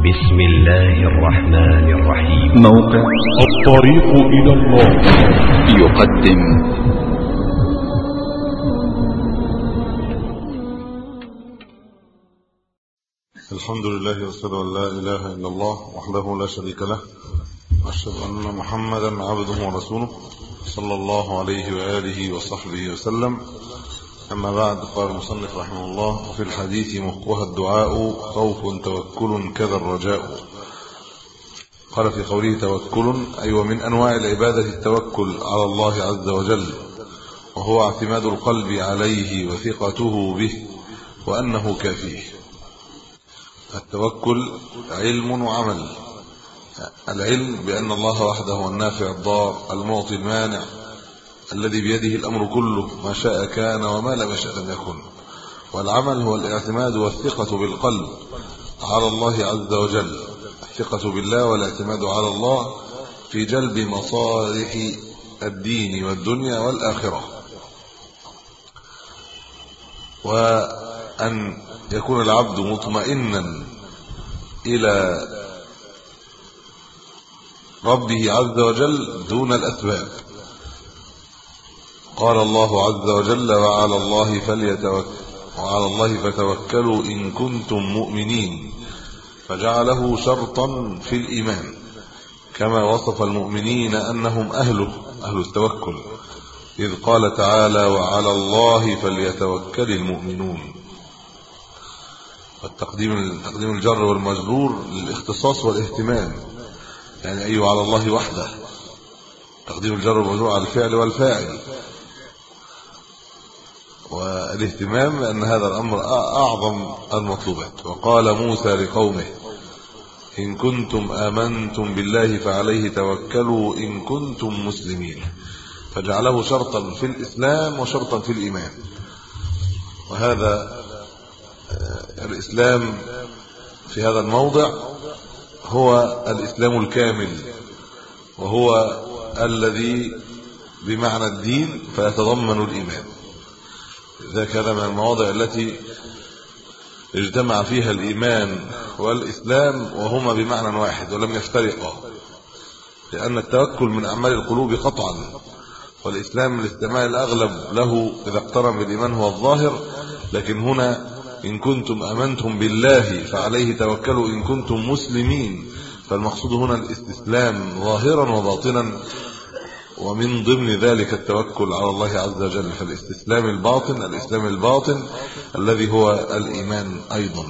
بسم الله الرحمن الرحيم. موقع الطريق إلى الله. يقدم. الحمد لله وأشهد أن لا إله إلا الله وحده لا شريك له. وأشهد أن محمدا عبده ورسوله صلى الله عليه وآله وصحبه وسلم. أما بعد قال المصنف رحمه الله وفي الحديث مخها الدعاء خوف توكل كذا الرجاء. قال في قوله توكل أي ومن أنواع العبادة التوكل على الله عز وجل وهو اعتماد القلب عليه وثقته به وأنه كافيه التوكل علم وعمل. العلم بأن الله وحده هو النافع الضار المعطي المانع الذي بيده الأمر كله ما شاء كان وما لم يشاء لم يكن. والعمل هو الاعتماد والثقة بالقلب على الله عز وجل. الثقة بالله والاعتماد على الله في جلب مصالح الدين والدنيا والآخرة. وأن يكون العبد مطمئنا إلى ربه عز وجل دون الأسباب. قال الله عز وجل وعلى الله فليتوكل وعلى الله فتوكلوا إن كنتم مؤمنين فجعله شرطا في الإيمان كما وصف المؤمنين أنهم أهله أهل التوكل إذ قال تعالى وعلى الله فليتوكل المؤمنون. والتقديم تقديم الجر والمجرور للاختصاص والاهتمام يعني أيوه على الله وحده. تقديم الجر والمجرور على الفعل والفاعل. والاهتمام لأن هذا الأمر أعظم المطلوبات. وقال موسى لقومه إن كنتم آمنتم بالله فعليه توكلوا إن كنتم مسلمين. فجعله شرطا في الإسلام وشرطا في الإيمان. وهذا الإسلام في هذا الموضع هو الإسلام الكامل وهو الذي بمعنى الدين فيتضمن الإيمان. إذا كان من المواضع التي اجتمع فيها الإيمان والإسلام وهما بمعنى واحد ولم يفترقا لأن التوكل من أعمال القلوب قطعا والإسلام الاستعمال الأغلب له إذا اقترن بالإيمان هو الظاهر لكن هنا إن كنتم أمنتم بالله فعليه توكلوا إن كنتم مسلمين فالمقصود هنا الاستسلام ظاهرا وباطنا ومن ضمن ذلك التوكل على الله عز وجل فالاستسلام الباطن الإسلام الباطن الذي هو الإيمان أيضا.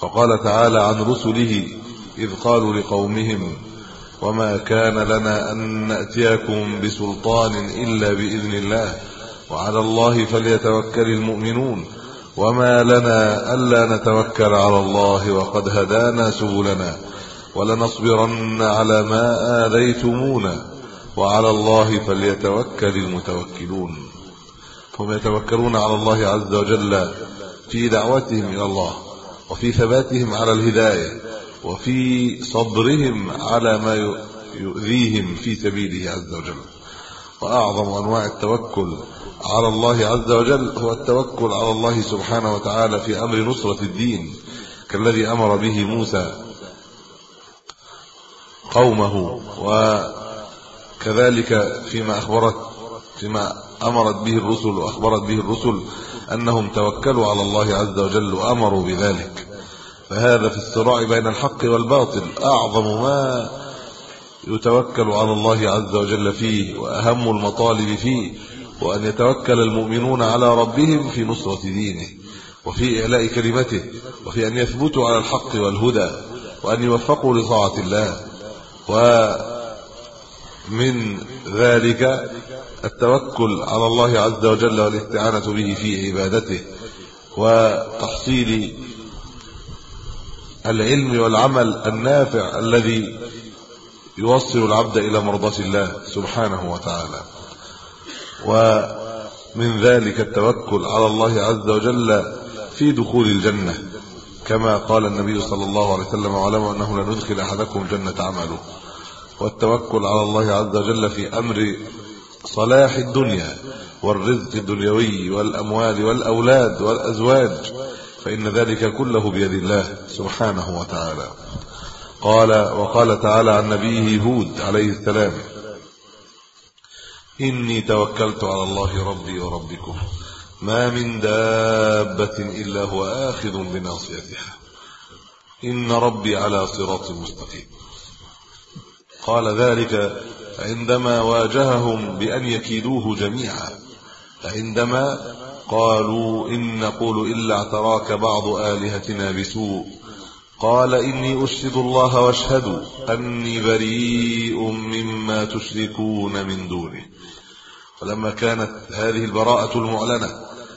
فقال تعالى عن رسله إذ قالوا لقومهم وما كان لنا أن نأتيكم بسلطان إلا بإذن الله وعلى الله فليتوكل المؤمنون. وما لنا ألا نتوكل على الله وقد هدانا سبلنا ولنصبرن على ما آذيتمونا. وعلى الله فليتوكل المتوكلون. هم يتوكلون على الله عز وجل في دعوتهم إلى الله وفي ثباتهم على الهداية وفي صبرهم على ما يؤذيهم في سبيله عز وجل. وأعظم أنواع التوكل على الله عز وجل هو التوكل على الله سبحانه وتعالى في أمر نصرة الدين كالذي أمر به موسى قومه وكذلك فيما أخبرت فيما أمرت به الرسل وأخبرت به الرسل أنهم توكلوا على الله عز وجل وأمروا بذلك. فهذا في الصراع بين الحق والباطل أعظم ما يتوكل على الله عز وجل فيه وأهم المطالب فيه وأن يتوكل المؤمنون على ربهم في نصرة دينه وفي إعلاء كلمته وفي أن يثبتوا على الحق والهدى وأن يوفقوا لطاعة الله. ومن ذلك التوكل على الله عز وجل والاستعانة به في عبادته وتحصيل العلم والعمل النافع الذي يوصل العبد إلى مرضاة الله سبحانه وتعالى. ومن ذلك التوكل على الله عز وجل في دخول الجنة كما قال النبي صلى الله عليه وسلم واعلموا أنه لا ندخل أحدكم جنة عمله. والتوكل على الله عز وجل في أمر صلاح الدنيا والرزق الدنيوي والأموال والأولاد والأزواج فإن ذلك كله بيد الله سبحانه وتعالى. قال وقال تعالى عن نبيه هود عليه السلام إني توكلت على الله ربي وربكم ما من دابة إلا هو آخذ بناصيتها. إن ربي على صراط مستقيم. قال ذلك عندما واجههم بأن يكيدوه جميعا. عندما قالوا إن نقول إلا اعتراك بعض آلهتنا بسوء. قال إني أشهد الله واشهدوا أني بريء مما تشركون من دونه. فلما كانت هذه البراءة المعلنة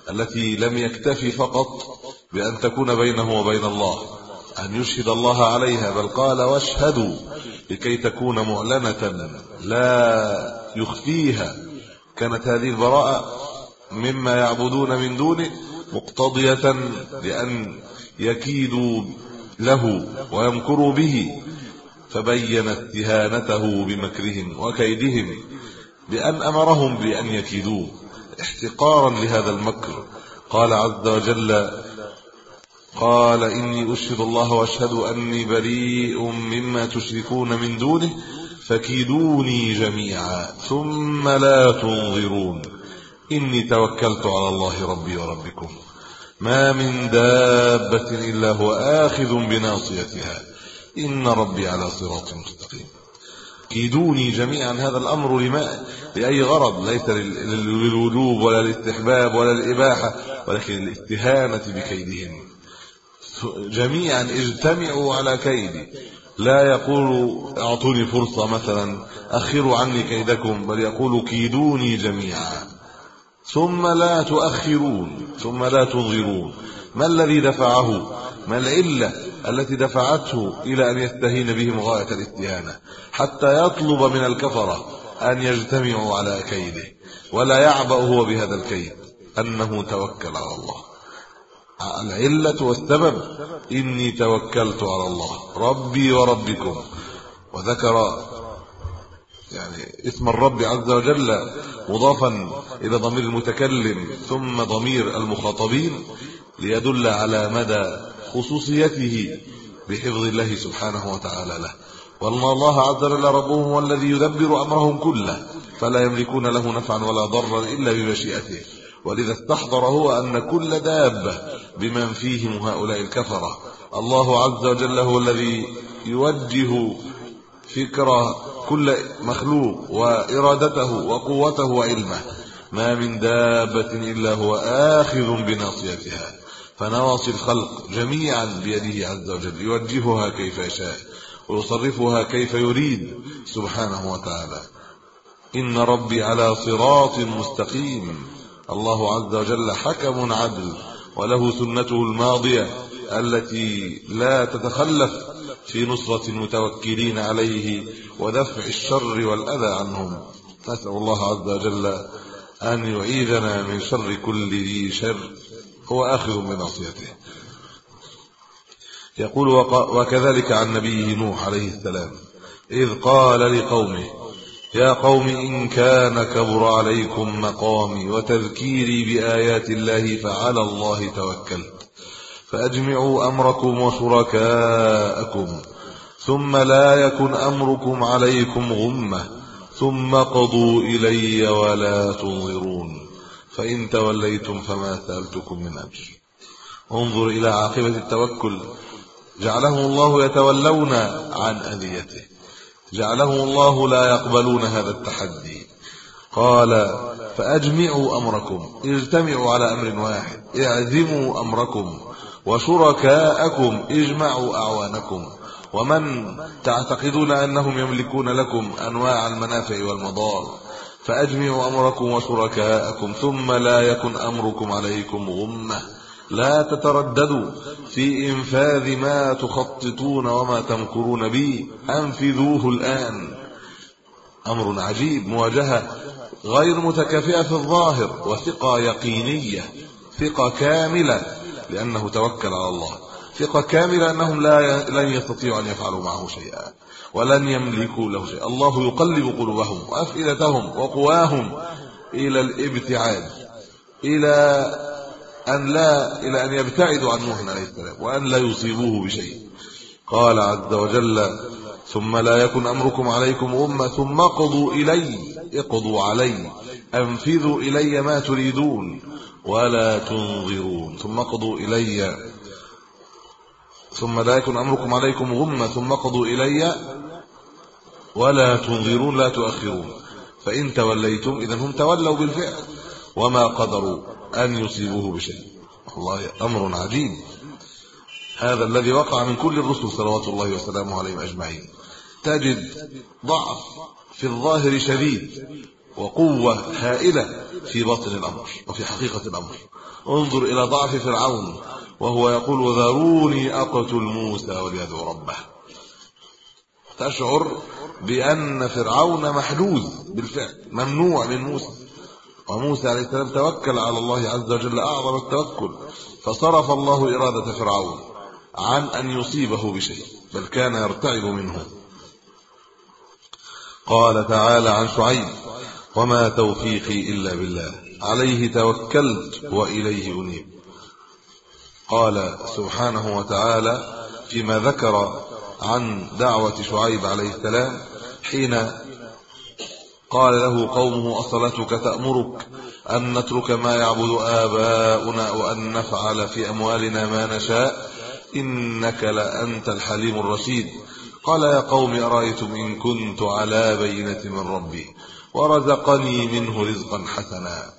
التي لم يكتفي فقط بأن تكون بينه وبين الله أن يشهد الله عليها بل قال واشهدوا لكي تكون معلنة لا يخفيها كانت هذه البراءة مما يعبدون من دونه مقتضية لأن يكيدوا له ويمكروا به فبين استهانته بمكرهم وكيدهم بأن أمرهم بأن يكيدوه احتقارا لهذا المكر. قال عز وجل قال إني أشهد الله وأشهد أني بريء مما تشركون من دونه فكيدوني جميعا ثم لا تنظرون. إني توكلت على الله ربي وربكم. ما من دابة إلا هو آخذ بناصيتها. إن ربي على صراط مستقيم. كيدوني جميعا هذا الأمر لما؟ لأي غرض؟ ليس للوجوب ولا الاستحباب ولا الإباحة ولكن الاستهانة بكيدهم جميعا اجتمعوا على كيدي لا يقول اعطوني فرصة مثلا أخروا عني كيدكم بل يقول كيدوني جميعا. ثم لا تؤخرون ثم لا تنظرون. ما الذي دفعه؟ ما العلة التي دفعته إلى أن يستهين بهم غايه الاستهانة؟ حتى يطلب من الكفرة أن يجتمعوا على كيده ولا يعبأ هو بهذا الكيد أنه توكل على الله. العلة والسبب إني توكلت على الله ربي وربكم. وذكر يعني اسم الرب عز وجل مضافا إلى ضمير المتكلم ثم ضمير المخاطبين ليدل على مدى خصوصيته بحفظ الله سبحانه وتعالى له. وأن الله عز وجل ربهم هو الذي يدبر أمرهم كله فلا يملكون له نفعا ولا ضرا إلا بمشيئته. ولذا استحضر هو أن كل دابه بمن فيهم هؤلاء الكفرة. الله عز وجل هو الذي يوجه فكره كل مخلوق وإرادته وقوته وعلمه. ما من دابة إلا هو آخذ بناصيتها. فنواصي الخلق جميعا بيده عز وجل. يوجهها كيف يشاء. ويصرفها كيف يريد سبحانه وتعالى. إن ربي على صراط مستقيم. الله عز وجل حكم عدل وله سنته الماضية التي لا تتخلف في نصرة المتوكلين عليه ودفع الشر والأذى عنهم. نسأل الله عز وجل أن يعيذنا من شر كل ذي شر هو آخذ بناصيته يقول وكذلك عن نبيه نوح عليه السلام إذ قال لقومه يا قوم إن كان كبر عليكم مقامي وتذكيري بآيات الله فعلى الله توكلت. فأجمعوا أمركم وشركاءكم ثم لا يكن أمركم عليكم غمة ثم قضوا إلي ولا تنظرون. فإن توليتم فما سألتكم من اجر انظر إلى عاقبة التوكل جعلهم الله يتولون عن أذيته. جعلهم الله لا يقبلون هذا التحدي. قال فأجمعوا أمركم اجتمعوا على أمر واحد اعزموا أمركم وشركاءكم اجمعوا أعوانكم. ومن تعتقدون أنهم يملكون لكم أنواع المنافع والمضار فأجمعوا أمركم وشركاءكم ثم لا يكن أمركم عليكم غمة. لا تترددوا في إنفاذ ما تخططون وما تمكرون به أنفذوه الآن. أمر عجيب مواجهة غير متكافئة في الظاهر وثقة يقينية ثقة كاملة لأنه توكل على الله. ثقة كاملة أنهم لا لن يستطيعوا أن يفعلوا معه شيئا ولن يملكوا له شيئا. الله يقلب قلوبهم وأفئدتهم وقواهم إلى الابتعاد إلى أن لا إلى أن يبتعدوا عن نوح عليه السلام وأن لا يصيبوه بشيء. قال عز وجل ثم لا يكن أمركم عليكم أمة ثم اقضوا إلي اقضوا علي أنفذوا إلي ما تريدون ولا تنظرون ثم اقضوا إلي. ثم لا يكن أمركم عليكم غمه ثم اقضوا إلي ولا تنظرون لا تؤخرون. فإن توليتم اذا هم تولوا بالفعل وما قدروا. أن يصيبوه بشيء. والله أمر عجيب. هذا الذي وقع من كل الرسل صلوات الله وسلامه عليهم أجمعين. تجد ضعف في الظاهر شديد وقوة هائلة في باطن الأمر وفي حقيقة الأمر. انظر إلى ضعف فرعون وهو يقول ذروني أقتل موسى وليدعو ربه. تشعر بأن فرعون محجوز بالفعل ممنوع من موسى وموسى عليه السلام توكل على الله عز وجل أعظم التوكل فصرف الله إرادة فرعون عن أن يصيبه بشيء بل كان يرتعب منه. قال تعالى عن شعيب وما توفيقي إلا بالله عليه توكلت وإليه أنيب. قال سبحانه وتعالى فيما ذكر عن دعوة شعيب عليه السلام حين قال له قومه أصلتك تأمرك أن نترك ما يعبد آباؤنا وأن نفعل في أموالنا ما نشاء؟ إنك لأنت الحليم الرشيد. قال يا قوم أرأيتم إن كنت على بينة من ربي ورزقني منه رزقا حسنا؟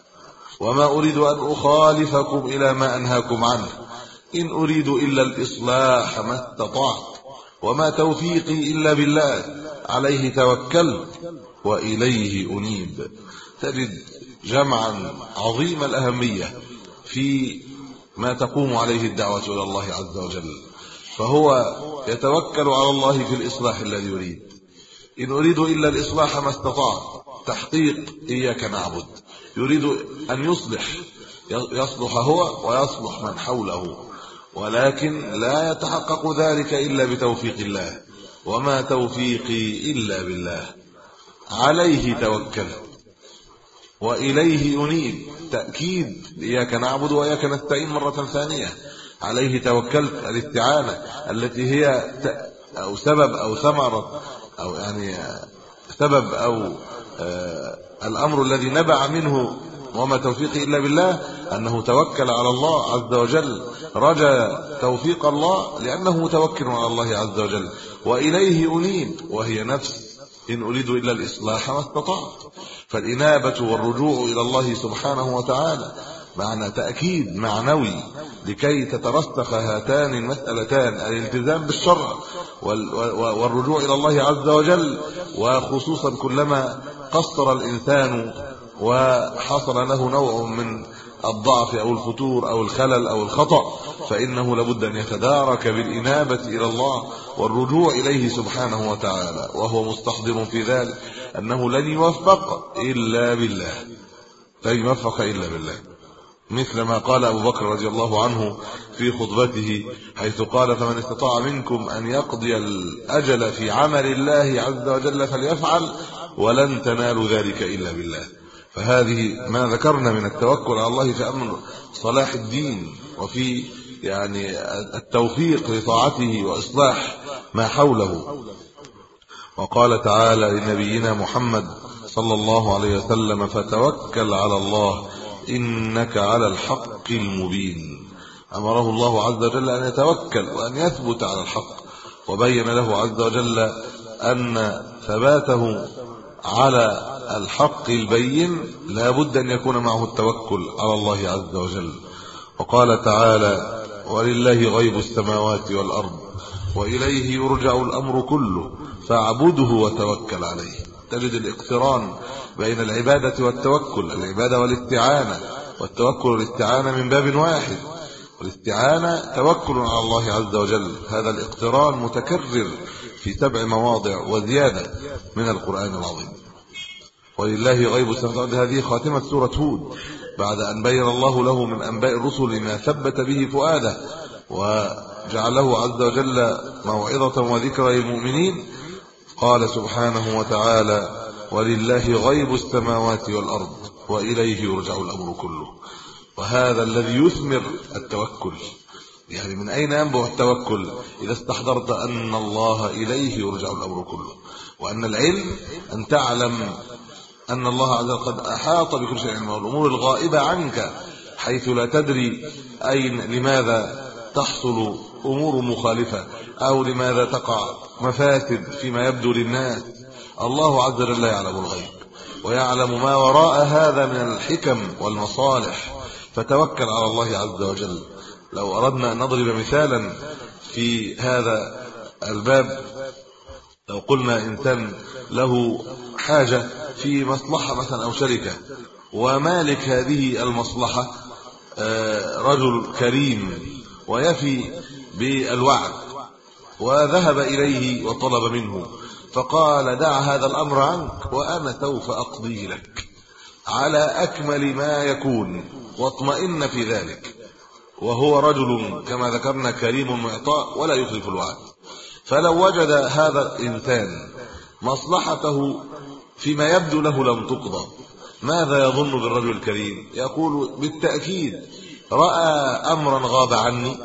وما أريد أن أخالفكم إلى ما أنهاكم عنه. إن أريد إلا الإصلاح ما استطعت وما توفيقي إلا بالله. عليه توكلت. وإليه أنيب. تجد جمعا عظيم الأهمية في ما تقوم عليه الدعوة إلى الله عز وجل. فهو يتوكل على الله في الإصلاح الذي يريد. إن أريد إلا الإصلاح ما استطاع تحقيق إياك نعبد. يريد أن يصلح يصلح هو ويصلح من حوله. ولكن لا يتحقق ذلك إلا بتوفيق الله. وما توفيقي إلا بالله. عليه توكلت وإليه أنيب. تأكيد إياك نعبد وإياك نستعين مرة ثانية. عليه توكلت الاستعانه التي هي أو سبب أو ثمرة أو يعني سبب أو آه، الأمر الذي نبع منه وما توفيقي إلا بالله أنه توكل على الله عز وجل. رجا توفيق الله لأنه متوكل على الله عز وجل. وإليه أنيب وهي نفس. إن أريد إلا الإصلاح ما استطعت. فالإنابة والرجوع إلى الله سبحانه وتعالى معنى تأكيد معنوي لكي تترسخ هاتان المسألتان الالتزام بالشرع والرجوع إلى الله عز وجل. وخصوصا كلما قصر الإنسان وحصل له نوع من الضعف أو الفتور أو الخلل أو الخطأ فإنه لابد أن يتدارك بالإنابة إلى الله والرجوع إليه سبحانه وتعالى وهو مستحضر في ذلك أنه لن يوفق إلا بالله. لن يوفق إلا بالله. مثل ما قال أبو بكر رضي الله عنه في خطبته حيث قال فمن استطاع منكم أن يقضي الأجل في عمل الله عز وجل فليفعل ولن تنالوا ذلك إلا بالله. فهذه ما ذكرنا من التوكل على الله في أمر صلاح الدين وفي يعني التوفيق لطاعته وإصلاح ما حوله. وقال تعالى لنبينا محمد صلى الله عليه وسلم فتوكل على الله إنك على الحق المبين. أمره الله عز وجل أن يتوكل وأن يثبت على الحق وبين له عز وجل أن ثباته على الحق البين لا بد أن يكون معه التوكل على الله عز وجل. وقال تعالى ولله غيب السماوات والأرض وإليه يرجع الأمر كله فاعبده وتوكل عليه. تجد الاقتران بين العبادة والتوكل العبادة والاستعانه والتوكل والاستعانه من باب واحد. والاستعانة توكل على الله عز وجل. هذا الاقتران متكرر في سبع مواضع وزيادة من القرآن العظيم. ولله غيب السماوات هذه خاتمة سورة هود. بعد أن بين الله له من أنباء الرسل ما ثبت به فؤاده وجعله عز وجل موعظة وذكرى للمؤمنين قال سبحانه وتعالى ولله غيب السماوات والأرض وإليه يرجع الأمر كله. وهذا الذي يثمر التوكل. يعني من أين ينبع التوكل؟ إذا استحضرت أن الله إليه يرجع الأمر كله. وأن العلم أن تعلم أن الله عز وجل قد أحاط بكل شيء علما. والأمور الغائبة عنك حيث لا تدري أين لماذا تحصل أمور مخالفة أو لماذا تقع مفاسد فيما يبدو للناس. الله عز وجل يعلم الغيب ويعلم ما وراء هذا من الحكم والمصالح. فتوكل على الله عز وجل. لو أردنا أن نضرب مثالا في هذا الباب لو قلنا إنسان له حاجة في مصلحة مثلا أو شركة ومالك هذه المصلحة آه، رجل كريم ويفي بالوعد وذهب إليه وطلب منه فقال دع هذا الأمر عنك وأنا سوف اقضيه لك. على أكمل ما يكون. واطمئن في ذلك. وهو رجل كما ذكرنا كريم معطاء ولا يخلف الوعد. فلو وجد هذا الإنسان مصلحته فيما يبدو له لم تقضى ماذا يظن بالرجل الكريم؟ يقول بالتأكيد رأى امرا غاب عني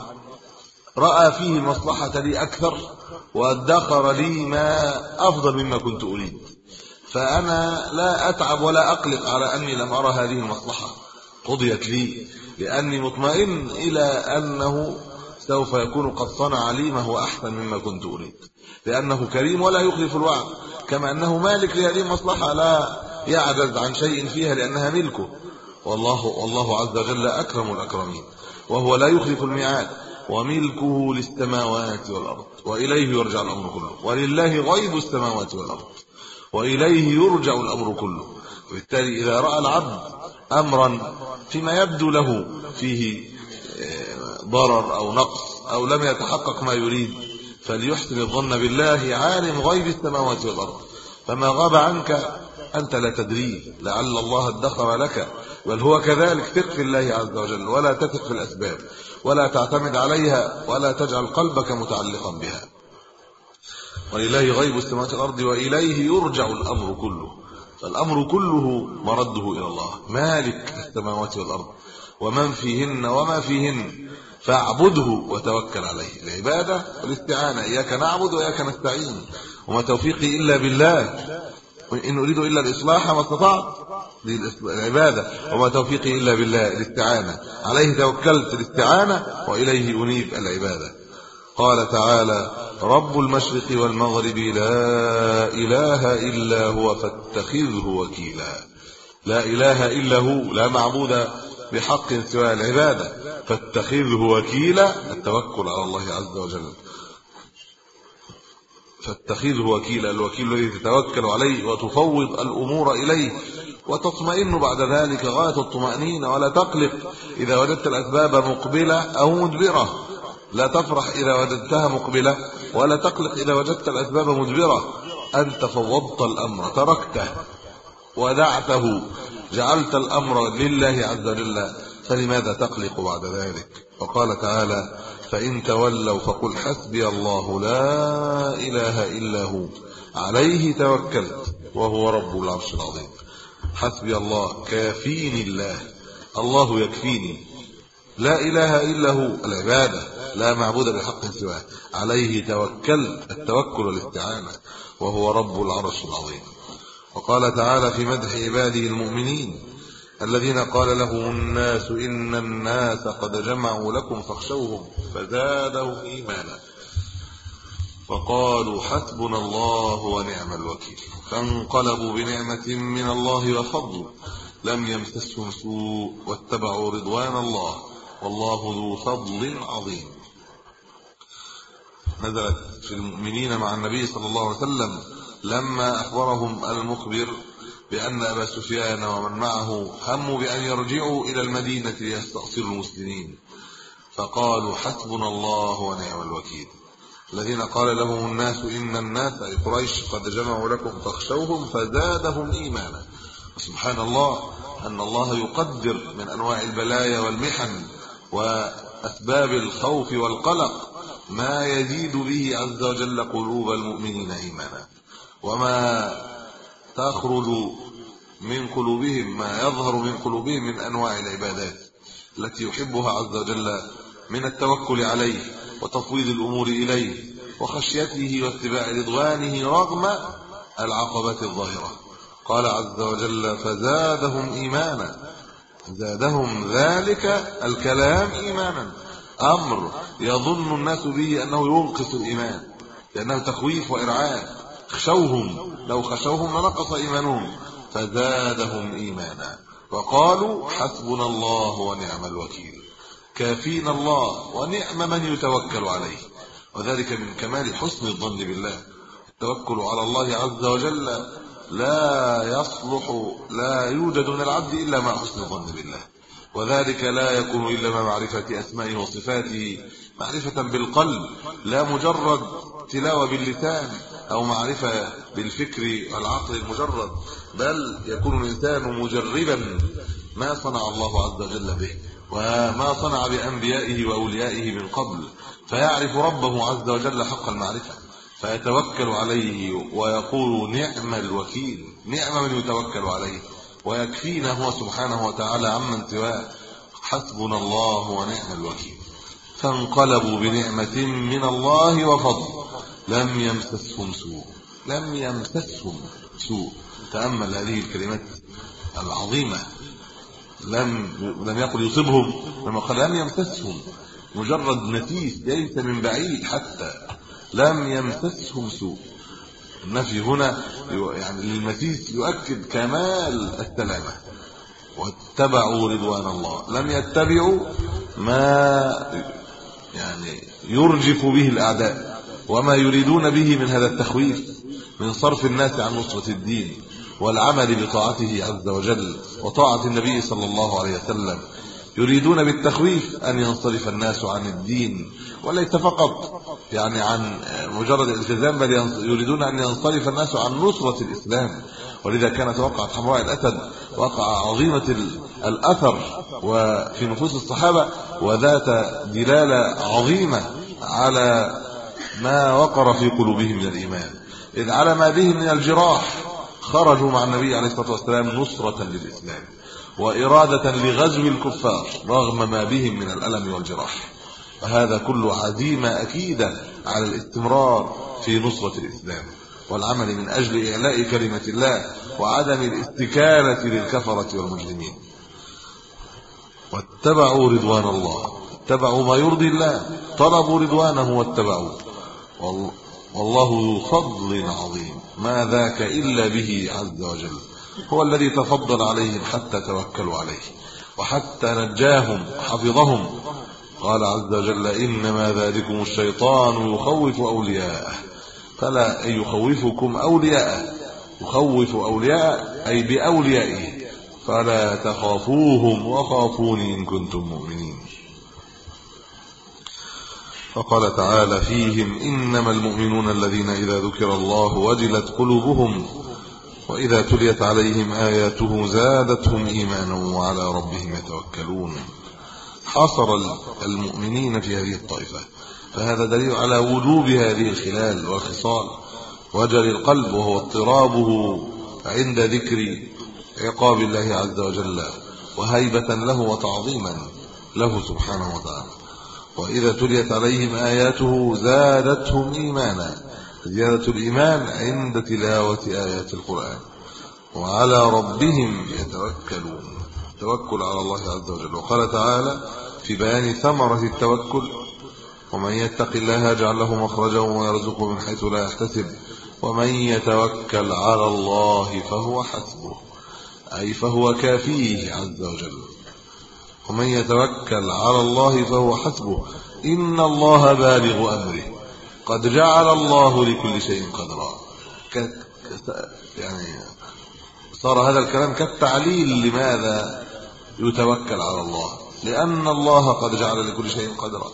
رأى فيه المصلحه لي أكثر وادخر لي ما أفضل مما كنت أريد. فأنا لا أتعب ولا أقلق على أني لم أرى هذه المصلحة. قضيت لي لأني مطمئن إلى أنه سوف يكون قد صنع لي ما هو أحسن مما كنت أريد. لأنه كريم ولا يخلف الوعد. كما أنه مالك لهذه المصلحة لا يعجز عن شيء فيها لأنها ملكه. والله والله عز وجل أكرم الأكرمين. وهو لا يخلف الميعاد. وملكه للسماوات والأرض. وإليه يرجع الأمر كله. ولله غيب السماوات والأرض. وإليه يرجع الأمر كله. وبالتالي إذا رأى العبد امرا فيما يبدو له فيه آه، ضرر أو نقص أو لم يتحقق ما يريد فليحسن الظن بالله عالم غيب السماوات والأرض. فما غاب عنك أنت لا تدريه لعل الله ادخر لك. بل هو كذلك ثق في الله عز وجل ولا تثق في الأسباب ولا تعتمد عليها ولا تجعل قلبك متعلقا بها. ولله غيب السماوات والأرض وإليه يرجع الأمر كله. فالامر كله مرده إلى الله. مالك السماوات والأرض ومن فيهن وما فيهن فاعبده وتوكل عليه. العبادة والاستعانة. إياك نعبد وإياك نستعين. وما توفيقي إلا بالله. ان أريد إلا الإصلاح ما استطعت. العبادة. وما توفيقي إلا بالله. الاستعانة. عليه توكلت الاستعانة وإليه أنيب العبادة. قال تعالى رب المشرق والمغرب لا إله إلا هو فاتخذه وكيلا. لا إله إلا هو لا معبود بحق سوى العبادة فاتخذه وكيلا التوكل على الله عز وجل. فاتخذه وكيلا الوكيل الذي تتوكل عليه وتفوض الأمور إليه وتطمئن بعد ذلك غاية الطمأنينة ولا تقلق. إذا وجدت الأسباب مقبلة أو مدبرة لا تفرح إذا وجدتها مقبلة ولا تقلق إذا وجدت الأسباب مدبرة. أنت فوضت الأمر تركته ودعته جعلت الأمر لله عز وجل. فلماذا تقلق بعد ذلك؟ وقال تعالى فإن تولوا فقل حسبي الله لا إله إلا هو. عليه توكلت وهو رب العرش العظيم. حسبي الله كافيني الله. الله يكفيني. لا إله إلا هو العبادة. لا معبود بحق سواه. عليه توكلت التوكل والاستعانه وهو رب العرش العظيم. وقال تعالى في مدح عباده المؤمنين الذين قال لهم الناس إن الناس قد جمعوا لكم فاخشوهم فزادهم إيمانا. فقالوا حسبنا الله ونعم الوكيل. فانقلبوا بنعمة من الله وفضل. لم يمسسهم سوء واتبعوا رضوان الله. والله ذو فضل عظيم. نزلت في المؤمنين مع النبي صلى الله عليه وسلم لما أخبرهم المخبر بأن أبا سفيان ومن معه هموا بأن يرجعوا إلى المدينة ليستأصلوا المسلمين. فقالوا حسبنا الله ونعم الوكيل. الذين قال لهم الناس إن الناس قريش قد جمعوا لكم فاخشوهم فزادهم إيمانا. سبحان الله أن الله يقدر من أنواع البلايا والمحن وأسباب الخوف والقلق ما يزيد به عز وجل قلوب المؤمنين إيمانا. وما تخرج من قلوبهم ما يظهر من قلوبهم من أنواع العبادات التي يحبها عز وجل من التوكل عليه وتفويض الأمور إليه وخشيته واتباع رضوانه رغم العقبات الظاهرة. قال عز وجل فزادهم إيمانا. زادهم ذلك الكلام إيمانا. أمر يظن الناس به أنه ينقص الإيمان لأنه تخويف وإرعاب خشوهم لو خشوهم لنقص إيمانهم فزادهم إيمانا. وقالوا حسبنا الله ونعم الوكيل. كافينا الله ونعم من يتوكل عليه. وذلك من كمال حسن الظن بالله. التوكل على الله عز وجل لا يصلح لا يوجد من العبد إلا مع حسن الظن بالله. وذلك لا يكون إلا مع معرفة أسمائه وصفاته معرفة بالقلب لا مجرد تلاوة باللسان أو معرفة بالفكر والعقل المجرد بل يكون الإنسان مجربا ما صنع الله عز وجل به وما صنع بأنبيائه وأوليائه من قبل فيعرف ربه عز وجل حق المعرفة فيتوكل عليه ويقول نعم الوكيل نعم من يتوكل عليه. ويكفينا هو سبحانه وتعالى عمن سواه حسبنا الله ونعم الوكيل. فانقلبوا بنعمة من الله وفضل. لم يمسسهم سوء. لم يمسسهم سوء. تأمل هذه الكلمات العظيمة. لم لم يقل يصيبهم. لما قال لم يمسسهم. مجرد نتيس ليس من بعيد حتى. لم يمسسهم سوء. النفي هنا يعني المسيس يؤكد كمال السلامه واتبعوا رضوان الله. لم يتبعوا ما يعني يرجف به الأعداء. وما يريدون به من هذا التخويف من صرف الناس عن نصرة الدين والعمل بطاعته عز وجل وطاعة النبي صلى الله عليه وسلم. يريدون بالتخويف أن ينصرف الناس عن الدين وليس فقط يعني عن مجرد الالتزام بل يريدون أن ينصرف الناس عن نصرة الإسلام. ولذا كانت وقعت حمراء الأسد وقع عظيمة الأثر وفي نفوس الصحابة وذات دلالة عظيمة على ما وقر في قلوبهم من الإيمان. إذ على ما بهم من الجراح خرجوا مع النبي عليه الصلاة والسلام نصرة للإسلام وإرادة لغزو الكفار رغم ما بهم من الألم والجراح. وهذا كله عزيمه أكيدة على الاستمرار في نصرة الإسلام والعمل من أجل إعلاء كلمة الله وعدم الاستكانه للكفرة والمجرمين. واتبعوا رضوان الله اتبعوا ما يرضي الله طلبوا رضوانه واتبعوه. والله ذو فضل عظيم. ما ذاك إلا به عز وجل. هو الذي تفضل عليهم حتى توكلوا عليه وحتى نجاهم وحفظهم قال عز وجل إنما ذلكم الشيطان يخوف أولياءه. فلا أن يخوفكم أولياءه. يخوف اولياء أي بأوليائه. فلا تخافوهم وخافوني إن كنتم مؤمنين. فقال تعالى فيهم إنما المؤمنون الذين إذا ذكر الله وجلت قلوبهم وإذا تليت عليهم آياته زادتهم إيمانا وعلى ربهم يتوكلون. حصر المؤمنين في هذه الطائفة. فهذا دليل على وجوب هذه الخلال والخصال. وجل القلب وهو اضطرابه عند ذكر عقاب الله عز وجل وهيبة له وتعظيما له سبحانه وتعالى. وإذا تليت عليهم آياته زادتهم إيمانا. زيادة الإيمان عند تلاوة آيات القرآن. وعلى ربهم يتوكلون. التوكل على الله عز وجل. وقال تعالى في بيان ثمرة التوكل ومن يتق الله يجعل له مخرجا ويرزقه من حيث لا يحتسب ومن يتوكل على الله فهو حسبه أي فهو كافيه عز وجل. ومن يتوكل على الله فهو حسبه إن الله بالغ أمره. قد جعل الله لكل شيء قدرا. يعني صار هذا الكلام كالتعليل لماذا يتوكل على الله. لأن الله قد جعل لكل شيء قدرا.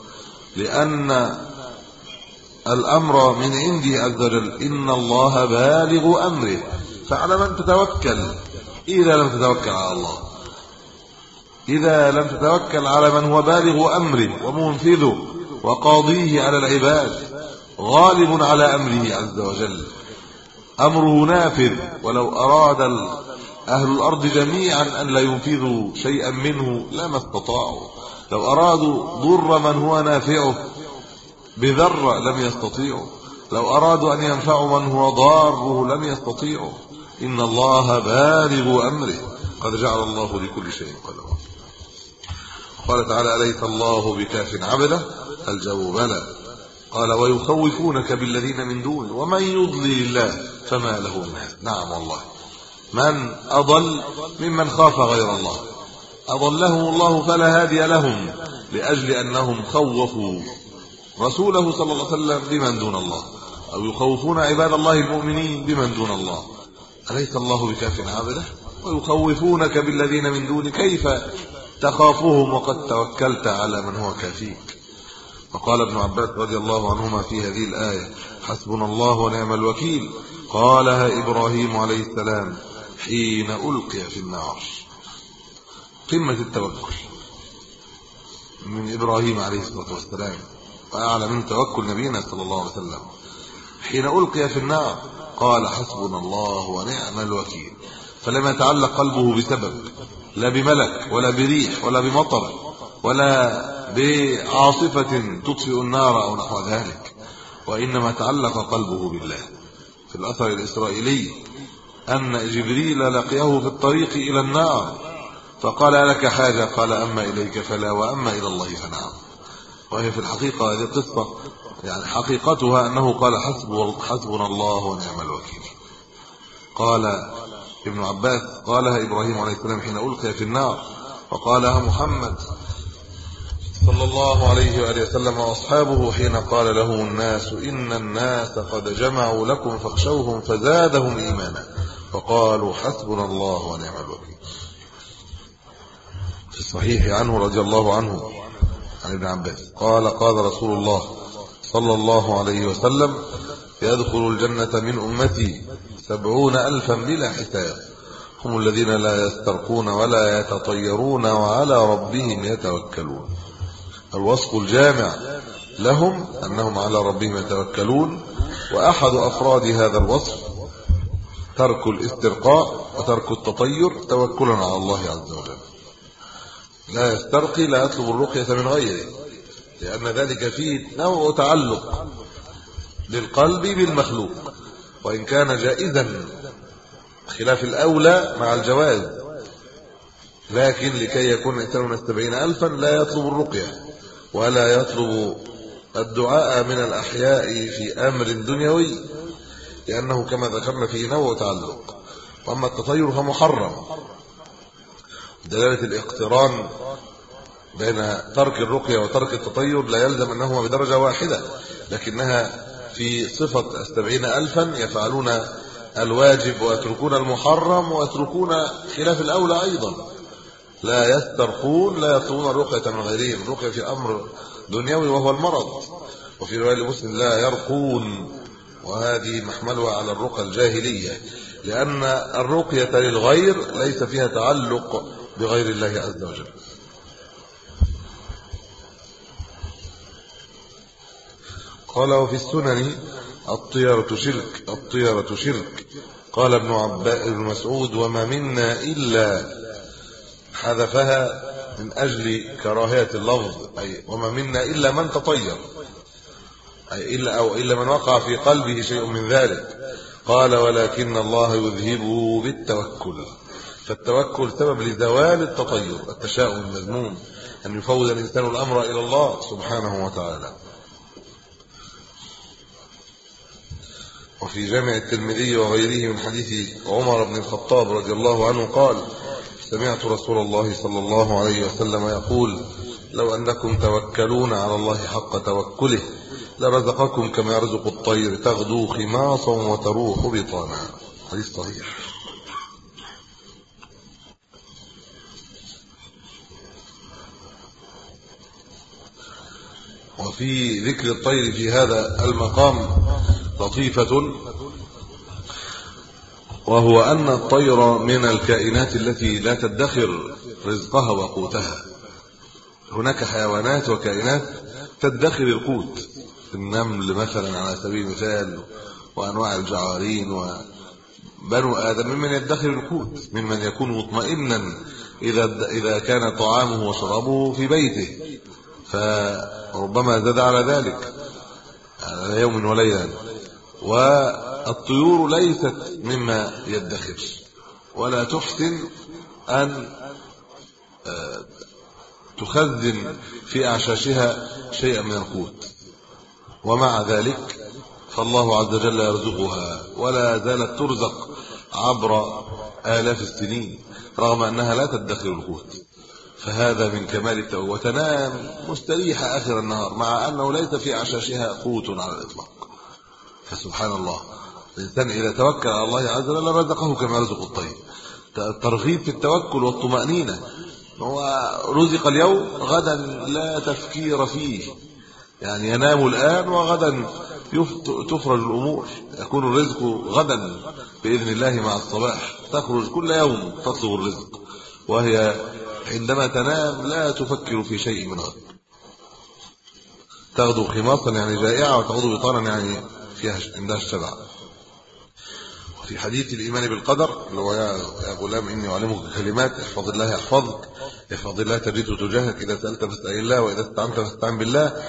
لأن الأمر من عنده عز وجل. إن الله بالغ أمره. فعلى من تتوكل؟ إذا لم تتوكل على الله. إذا لم تتوكل على من هو بالغ أمره ومنفذه وقاضيه على العباد غالب على أمره عز وجل. أمره نافذ. ولو أراد أهل الأرض جميعا أن لا ينفذوا شيئا منه لما استطاعوا. لو أرادوا ضر من هو نافعه بذره لم يستطيعوا. لو أرادوا أن ينفعوا من هو ضاره لم يستطيعوا. إن الله بالغ أمره. قد جعل الله لكل شيء قدرا. قال تعالى أليس الله بكاف عبده؟ الجواب بلى. قال ويخوفونك بالذين من دونه ومن يضلل الله فما له من. نعم والله. من أضل ممن خاف غير الله. أضلهم الله فلا هادي لهم لأجل أنهم خوفوا رسوله صلى الله عليه وسلم بمن دون الله. أو يخوفون عباد الله المؤمنين بمن دون الله. أليس الله بكاف عبده ويخوفونك بالذين من دون كيف تخافهم وقد توكلت على من هو كافيك. فقال ابن عباس رضي الله عنهما في هذه الآية حسبنا الله ونعم الوكيل. قالها إبراهيم عليه السلام حين ألقي في النار. قمة التوكل. من إبراهيم عليه الصلاة والسلام. وأعلى من توكل نبينا صلى الله عليه وسلم. حين ألقي في النار قال حسبنا الله ونعم الوكيل. فلم يتعلق قلبه بسبب. لا بملك ولا بريح ولا بمطر ولا بعاصفة تطفئ النار أو نحو ذلك. وإنما تعلق قلبه بالله. في الأثر الإسرائيلي أن جبريل لقيه في الطريق إلى النار. فقال لك حاجة؟ قال أما إليك فلا وأما إلى الله فنعم. وهي في الحقيقة هذه قصة يعني حقيقتها أنه قال حسب حسبنا الله ونعم الوكيل. قال ابن عباس قالها إبراهيم عليه السلام حين ألقي في النار وقالها محمد صلى الله عليه وآله وسلم وأصحابه حين قال له الناس إن الناس قد جمعوا لكم فاخشوهم فزادهم إيمانا. وقالوا حسبنا الله ونعم الوكيل. في الصحيح عنه رضي الله عنه عن ابن عباس قال قال رسول الله صلى الله عليه وسلم يدخل الجنة من أمتي سبعون ألفا بلا حساب. هم الذين لا يسترقون ولا يتطيرون وعلى ربهم يتوكلون. الوصف الجامع لهم أنهم على ربهم يتوكلون وأحد أفراد هذا الوصف ترك الاسترقاء وترك التطير توكلا على الله عز وجل. لا يسترقي لا يطلب الرقية من غيره لأن ذلك فيه نوع تعلق للقلب بالمخلوق. وإن كان جائزا خلاف الأولى مع الجواز. لكن لكي يكون الإنسان من السبعين ألفا لا يطلب الرقية ولا يطلب الدعاء من الأحياء في أمر دنيوي. لأنه كما ذكرنا فيه نوع تعلق وأما التطير فمحرم. دلالة الاقتران بين ترك الرقية وترك التطير لا يلزم أنهما بدرجة واحدة لكنها في صفة السبعين ألفا يفعلون الواجب ويتركون المحرم ويتركون خلاف الأولى أيضا. لا يسترقون لا يطلبون الرقية من غيرهم. الرقية في أمر دنيوي وهو المرض. وفي رواية المسلم لا يرقون. وهذه محملها على الرقى الجاهلية لأن الرقية للغير ليس فيها تعلق بغير الله عز وجل. قال وفي السنن الطيرة شرك الطيرة شرك. قال ابن عباس بن مسعود وما منا إلا حذفها من أجل كراهية اللفظ أي وما منا إلا من تطير. إلا أو إلا من وقع في قلبه شيء من ذلك. قال ولكن الله يذهبه بالتوكل. فالتوكل سبب لزوال التطير التشاؤم المذموم أن يفوض الإنسان الأمر إلى الله سبحانه وتعالى. وفي جامع الترمذي وغيره من حديث عمر بن الخطاب رضي الله عنه قال سمعت رسول الله صلى الله عليه وسلم يقول لو أنكم توكلون على الله حق توكله لرزقكم كما يرزق الطير تغدو خماصا وتروح بطانا. حديث صحيح. وفي ذكر الطير في هذا المقام لطيفة وهو أن الطير من الكائنات التي لا تدخر رزقها وقوتها. هناك حيوانات وكائنات تدخر القوت. النمل مثلا على سبيل المثال وأنواع الجعارين بنو آدم ممن يدخر القوت ممن يكون مطمئنا إذا إذا كان طعامه وشرابه في بيته. فربما زاد على ذلك على يوم وليلة. والطيور ليست مما يدخر. ولا تحسن أن آه، تخزن في أعشاشها شيئا من القوت. ومع ذلك فالله عز وجل يرزقها ولا زالت ترزق عبر آلاف السنين رغم أنها لا تدخر القوت. فهذا من كمال التوبة. وتنام مستريحة آخر النهار مع أنه ليس في عشاشها قوت على الإطلاق. فسبحان الله. الإنسان إذا توكل على الله عز وجل رزقه كما يرزق الطير الترغيب في التوكل والطمأنينة. هو رزق اليوم غدا لا تفكير فيه. يعني ينام الآن وغدا تفرج الأمور. يكون الرزق غدا بإذن الله مع الصباح. تخرج كل يوم تطلب الرزق. وهي عندما تنام لا تفكر في شيء من غد تغدو خماصا يعني جائعة وتغدو بطانا يعني فيها عندها الشبع. في حديث الإيمان بالقدر اللي هو يا غلام إني أعلمك كلمات احفظ الله يحفظك. احفظ الله تجده تجاهك. إذا سألت فاسأل الله وإذا استعنت فاستعن بالله.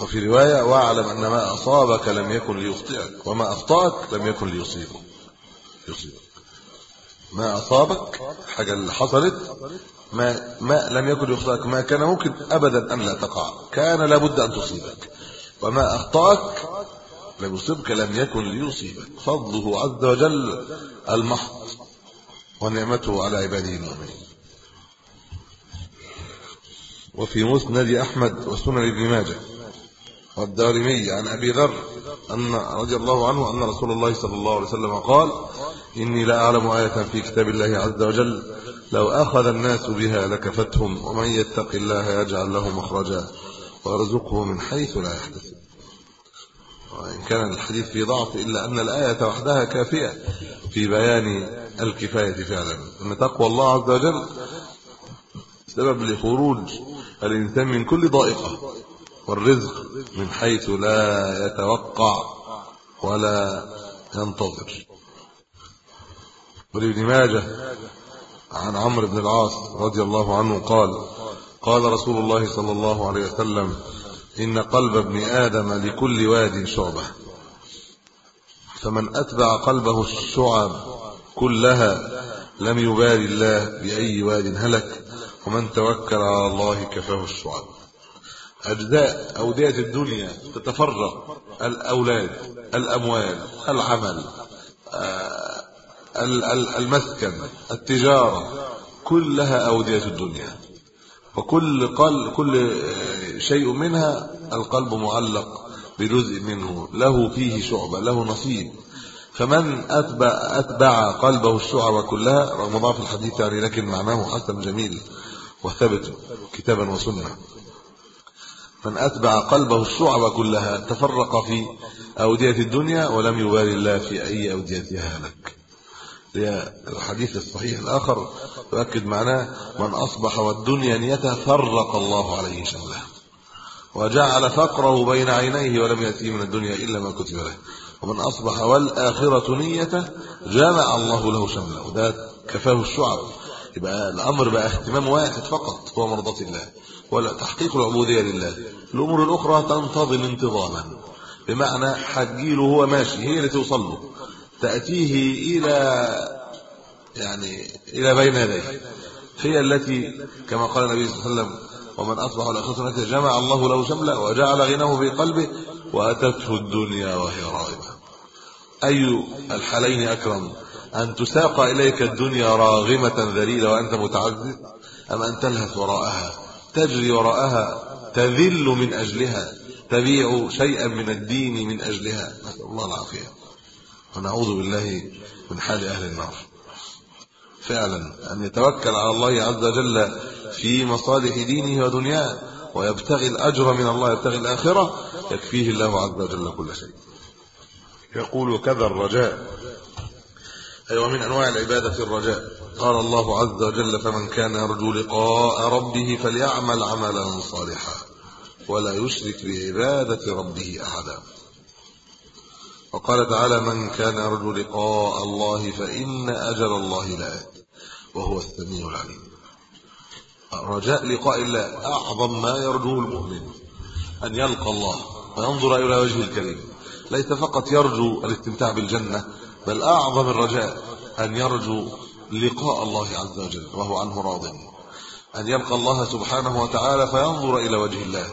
وفي رواية واعلم أن ما أصابك لم يكن ليخطئك وما أخطأك لم يكن ليصيبك. يصيبك. ما أصابك حاجة اللي حصلت ما ما لم يكن ليخطئك ما كان ممكن ابدا أن لا تقع. كان لابد أن تصيبك. وما أخطأك لم يصيبك لم يكن ليصيبك. فضله عز وجل المحض ونعمته على عباده المؤمنين. وفي مسند أحمد وسنن ابن ماجه. والدارمي عن أبي ذر أن رضي الله عنه أن رسول الله صلى الله عليه وسلم قال إني لا أعلم آية في كتاب الله عز وجل لو أخذ الناس بها لكفتهم ومن يتق الله يجعل له مخرجا ويرزقه من حيث لا يحتسب. وإن كان الحديث في ضعف إلا أن الآية وحدها كافية في بيان الكفاية فعلا. إن تقوى الله عز وجل سبب لخروج الإنسان من كل ضائقة. والرزق من حيث لا يتوقع ولا ينتظر. ولابن ماجه عن عمرو بن العاص رضي الله عنه قال قال رسول الله صلى الله عليه وسلم إن قلب ابن آدم لكل واد شعبة. فمن أتبع قلبه الشعب كلها لم يبالي الله بأي واد هلك ومن توكل على الله كفاه الشعب. أجزاء أودية الدنيا تتفرق. الأولاد الأموال العمل آه، المسكن التجارة كلها أودية الدنيا. وكل قل كل شيء منها القلب معلق بجزء منه. له فيه شعبة له نصيب. فمن اتبع أتبع قلبه الشعب كلها رغم ضعف الحديث يعني لكن معناه حسن جميل وثبت كتابا وسنة. من أتبع قلبه الشعب كلها تفرق في أودية الدنيا ولم يبالي الله في أي أوديتها لك. الحديث الصحيح الآخر يؤكد معناه من أصبح والدنيا نيته فرق الله عليه شمله وجعل فقره بين عينيه ولم ياتي من الدنيا إلا ما كتب له. ومن أصبح والآخرة نيته جمع الله له شمله. وده كفاه الشعب. يبقى الأمر بقى اهتمام واحد فقط هو مرضاة الله. ولا تحقيق العبودية لله. الأمور الأخرى تنتظم انتظاما. بمعنى حجيله هو ماشي هي اللي توصل له تأتيه إلى يعني إلى بين يديه. هي التي كما قال النبي صلى الله عليه وسلم ومن أصبح الاخره جمع الله له شمله وجعل غناه في قلبه وأتته الدنيا وهي راغبة. أي الحالين أكرم؟ أن تساق إليك الدنيا راغمة ذليلة وأنت متعزز أم أن تلهث وراءها؟ تجري وراءها تذل من أجلها تبيع شيئا من الدين من أجلها. نسأل الله العافية. ونعوذ بالله من حال أهل النار. فعلا أن يتوكل على الله عز وجل في مصالح دينه ودنياه ويبتغي الأجر من الله يبتغي الآخرة يكفيه الله عز وجل كل شيء. يقول كذا الرجاء. اي أيوة ومن أنواع العبادة الرجاء. قال الله عز وجل فمن كان يرجو لقاء ربه فليعمل عملا صالحا ولا يشرك بعبادة ربه أحدا. وقال تعالى من كان يرجو لقاء الله فإن أجل الله لآت وهو السميع العليم. رجاء لقاء الله أعظم ما يرجوه المؤمن أن يلقى الله وينظر إلى وجهه الكريم. ليس فقط يرجو الاستمتاع بالجنة بل أعظم الرجاء أن يرجو لقاء الله عز وجل وهو عنه راض. أن يلقى الله سبحانه وتعالى فينظر إلى وجه الله.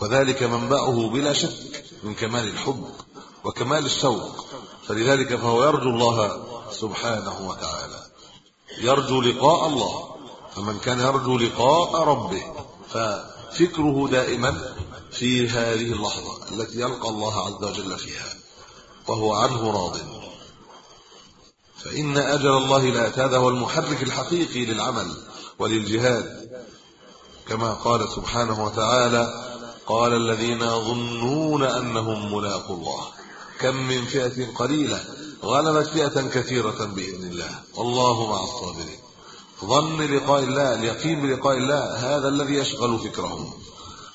وذلك منبعه بلا شك من كمال الحب وكمال الشوق. فلذلك فهو يرجو الله سبحانه وتعالى. يرجو لقاء الله فمن كان يرجو لقاء ربه ففكره دائما في هذه اللحظة التي يلقى الله عز وجل فيها وهو عنه راض. فإن أجل الله لا هذا هو المحرك الحقيقي للعمل وللجهاد. كما قال سبحانه وتعالى قال الذين يظنون أنهم ملاقوا الله. كم من فئة قليلة غلبت فئة كثيرة بإذن الله. والله مع الصابرين. ظن لقاء الله اليقين بلقاء الله هذا الذي يشغل فكرهم.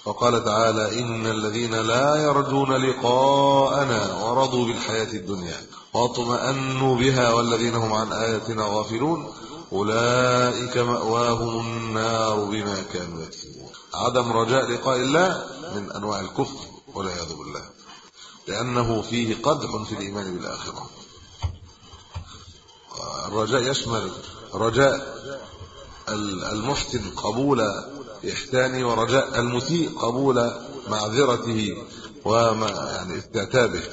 وقال تعالى إن الذين لا يرجون لقاءنا ورضوا بالحياة الدنيا. واطمأنوا بها والذين هم عن آياتنا غافلون أولئك مأواهم النار بما كانوا يكسبون. عدم رجاء لقاء الله من أنواع الكفر والعياذ بالله. لأنه فيه قدح في الإيمان بالآخرة. الرجاء يشمل رجاء المحسن قبول إحسانه ورجاء المسيء قبول معذرته وما يعني استعتابه.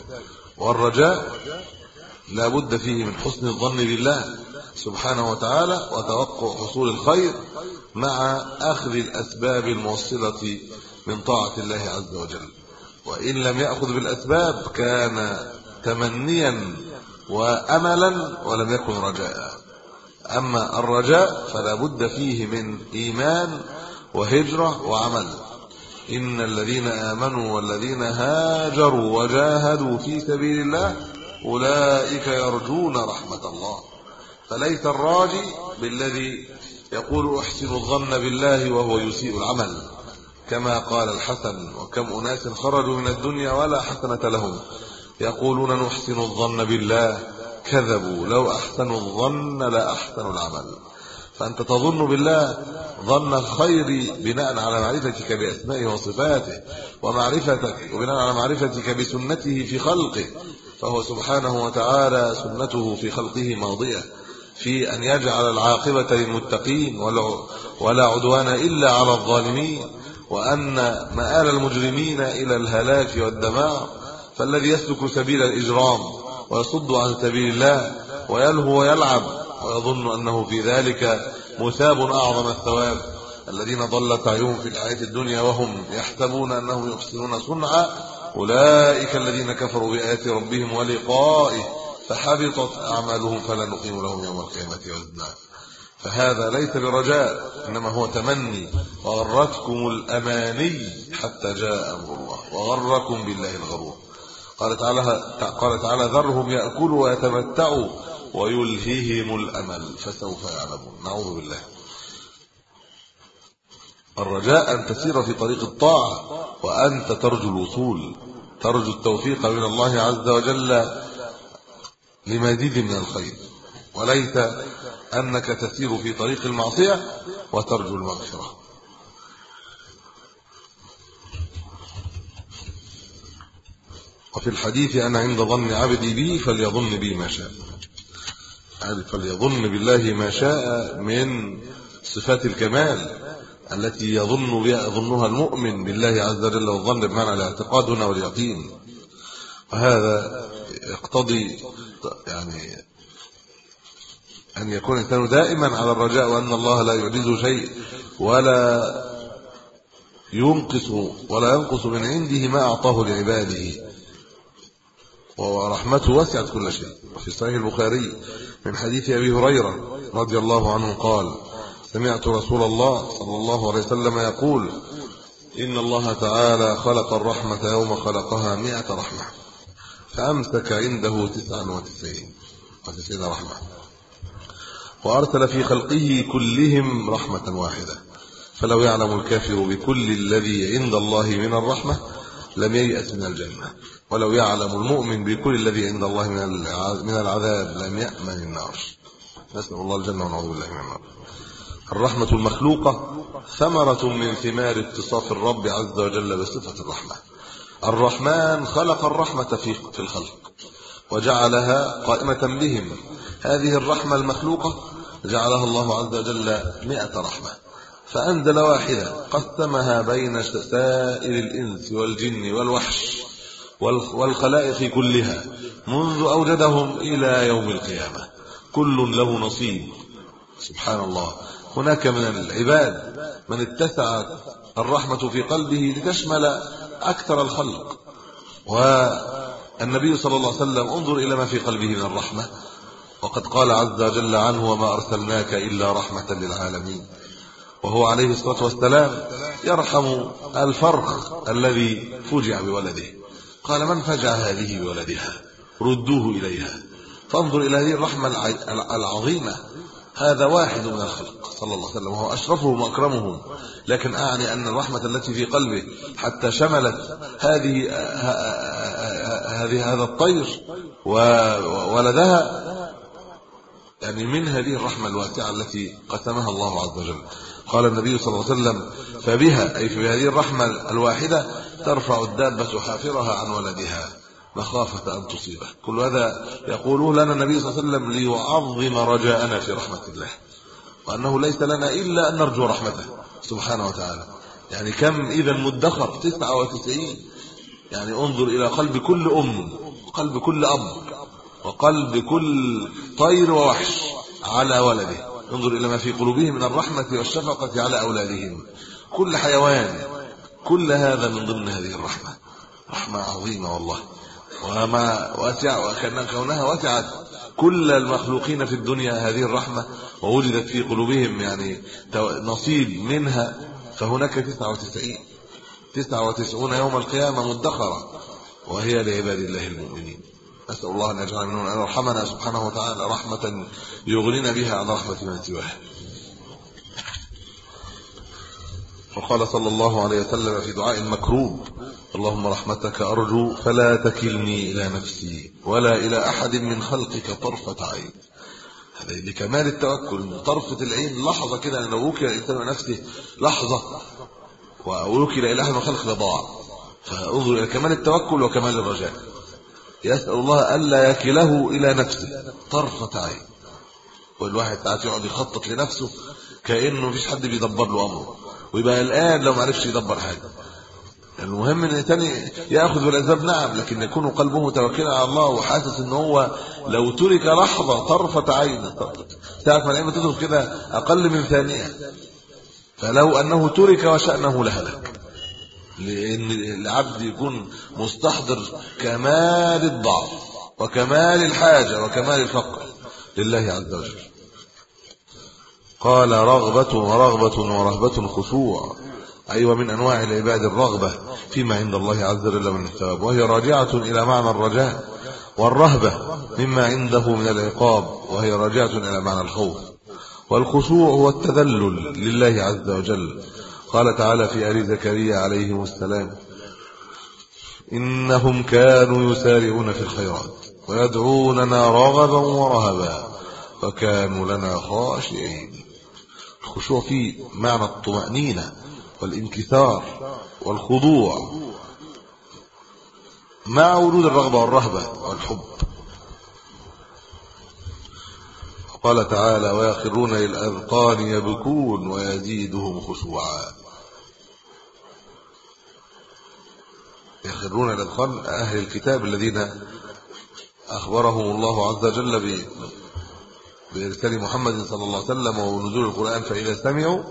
والرجاء لا بد فيه من حسن الظن بالله سبحانه وتعالى وتوقع حصول الخير مع أخذ الأسباب الموصلة من طاعة الله عز وجل. وإن لم يأخذ بالأسباب كان تمنيا وأملا ولم يكن رجاء. أما الرجاء فلا بد فيه من إيمان وهجرة وعمل. إن الذين آمنوا والذين هاجروا وجاهدوا في سبيل الله أولئك يرجون رحمة الله. فليس الراجي بالذي يقول أحسن الظن بالله وهو يسيء العمل. كما قال الحسن وكم أناس خرجوا من الدنيا ولا حسنة لهم. يقولون نحسن الظن بالله. كذبوا. لو أحسنوا الظن لا احسنوا العمل. فأنت تظن بالله ظن الخير بناء على معرفتك بأسمائه وصفاته ومعرفتك وبناء على معرفتك بسنته في خلقه. فهو سبحانه وتعالى سنته في خلقه ماضية في أن يجعل العاقبة للمتقين ولا عدوان إلا على الظالمين وأن مآل المجرمين إلى الهلاك والدمار فالذي يسلك سبيل الإجرام ويصد عن سبيل الله ويلهو ويلعب ويظن أنه في ذلك مثاب أعظم الثواب. الذين ضلت عيونهم في الحياة الدنيا وهم يحسبون أنهم يحسنون صنعا أولئك الذين كفروا بآيات ربهم ولقائه فحبطت أعمالهم فلا نقيم لهم يوم القيامة وزنا. فهذا ليس برجاء إنما هو تمني. وغرتكم الأماني حتى جاء أمر الله. وغركم بالله الغرور. قال تعالى قال تعالى ذرهم يأكلوا ويتمتعوا ويلهيهم الأمل فسوف يعلمون. نعوذ بالله. الرجاء أن تسير في طريق الطاعة وأنت ترجو الوصول ترجو التوفيق من الله عز وجل لمزيد من الخير. وليس أنك تسير في طريق المعصية وترجو المغفرة. وفي الحديث أنا عند ظن عبدي بي فليظن بي ما شاء. فليظن بالله ما شاء من صفات الكمال. التي يظن بها يظنها المؤمن بالله عز وجل والظن بمعنى الاعتقاد هنا واليقين. وهذا يقتضي يعني أن يكون الإنسان دائما على الرجاء وأن الله لا يعجزه شيء ولا ينقص ولا ينقص من عنده ما أعطاه لعباده. ورحمته وسعت كل شيء. وفي صحيح البخاري من حديث أبي هريرة رضي الله عنه قال سمعت رسول الله صلى الله عليه وسلم يقول إن الله تعالى خلق الرحمة يوم خلقها 100 رحمة فأمسك عنده 99 وتسعين. رحمة. وأرسل في خلقه كلهم رحمة واحدة. فلو يعلم الكافر بكل الذي عند الله من الرحمة لم ييأس من الجنة. ولو يعلم المؤمن بكل الذي عند الله من العذاب لم يأمن النار. نسأل الله الجنة ونعوذ بالله من النار. الرحمة المخلوقة ثمرة من ثمار اتصاف الرب عز وجل بصفة الرحمة. الرحمن خلق الرحمة في في الخلق وجعلها قائمة بهم. هذه الرحمة المخلوقة جعلها الله عز وجل مئة رحمة. فأنزل واحدة قسمها بين سائر الإنس والجن والوحش والخلائق كلها منذ أوجدهم إلى يوم القيامة. كل له نصيب. سبحان الله. هناك من العباد من اتسعت الرحمة في قلبه لتشمل أكثر الخلق. والنبي صلى الله عليه وسلم انظر إلى ما في قلبه من الرحمة. وقد قال عز وجل عنه وما أرسلناك إلا رحمة للعالمين. وهو عليه الصلاة والسلام يرحم الفرخ الذي فجع بولده. قال من فجع هذه بولدها؟ ردوه إليها. فانظر إلى هذه الرحمة العظيمة. هذا واحد من الخلق صلى الله عليه وسلم وهو أشرفهم وأكرمهم لكن أعني أن الرحمة التي في قلبه حتى شملت هذه هذه هذا الطير وولدها يعني من هذه الرحمة الواسعة التي قسمها الله عز وجل. قال النبي صلى الله عليه وسلم فبها أي في هذه الرحمة الواحدة ترفع الدابة حافرها عن ولدها. مخافة أن تصيبه. كل هذا يقوله لنا النبي صلى الله عليه وسلم ليعظم رجاءنا في رحمة الله. وأنه ليس لنا إلا أن نرجو رحمته سبحانه وتعالى. يعني كم إذا مدخر 99 يعني انظر إلى قلب كل أم قلب كل أب وقلب كل طير ووحش على ولده. انظر إلى ما في قلوبهم من الرحمة والشفقة على أولادهم. كل حيوان كل هذا من ضمن هذه الرحمة. رحمة عظيمة والله. وما واسع وكأن كونها وسعت كل المخلوقين في الدنيا هذه الرحمة ووجدت في قلوبهم يعني نصيب منها فهناك 99 99 يوم القيامة مدخرة وهي لعباد الله المؤمنين. أسأل الله أن يجعل منهم أن يرحمنا سبحانه وتعالى رحمة يغنينا بها عن رحمة من سواه وقال صلى الله عليه وسلم في دعاء مكروب اللهم رحمتك أرجو فلا تكلني إلى نفسي ولا إلى أحد من خلقك طرفة عين. هذا لكمال التوكل طرفة العين لحظة كده لو وكل الإنسان نفسه لحظة. ووكل إلى أحد من خلقه ضاع. فانظر إلى كمال التوكل وكمال الرجاء. يسأل الله ألا يكله إلى نفسه طرفة عين. والواحد ساعات يقعد يخطط لنفسه كأنه مفيش حد بيدبر له أمره. ويبقى الآن لو ما عرفش يدبر حاجة. المهم إن الانسان يأخذ بالاسباب نعم لكن يكون قلبه متوكلا على الله وحاسس إن هو لو ترك لحظة طرفة عين. ما العين تدخل كده؟ أقل من ثانية. فلو أنه ترك وشأنه لهلك. لأن العبد يكون مستحضر كمال الضعف وكمال الحاجة وكمال الفقر لله عز وجل. قال رغبة ورغبة ورهبة خشوع. أيوة ومن أنواع العباد الرغبة فيما عند الله عز وجل من الثواب وهي راجعة إلى معنى الرجاء والرهبة مما عنده من العقاب وهي راجعة إلى معنى الخوف. والخشوع هو التذلل لله عز وجل. قال تعالى في آل زكريا عليه السلام إنهم كانوا يسارعون في الخيرات ويدعوننا رغبا ورهبا وكانوا لنا خاشعين. الخشوع فيه معنى الطمأنينة والانكسار والخضوع مع وجود الرغبة والرهبة والحب. قال تعالى ويخرون للأذقان يبكون ويزيدهم خشوعا يخرون للأذقان أهل الكتاب الذين أخبرهم الله عز وجل بإرسال محمد صلى الله عليه وسلم ونزول القرآن فإذا سمعوا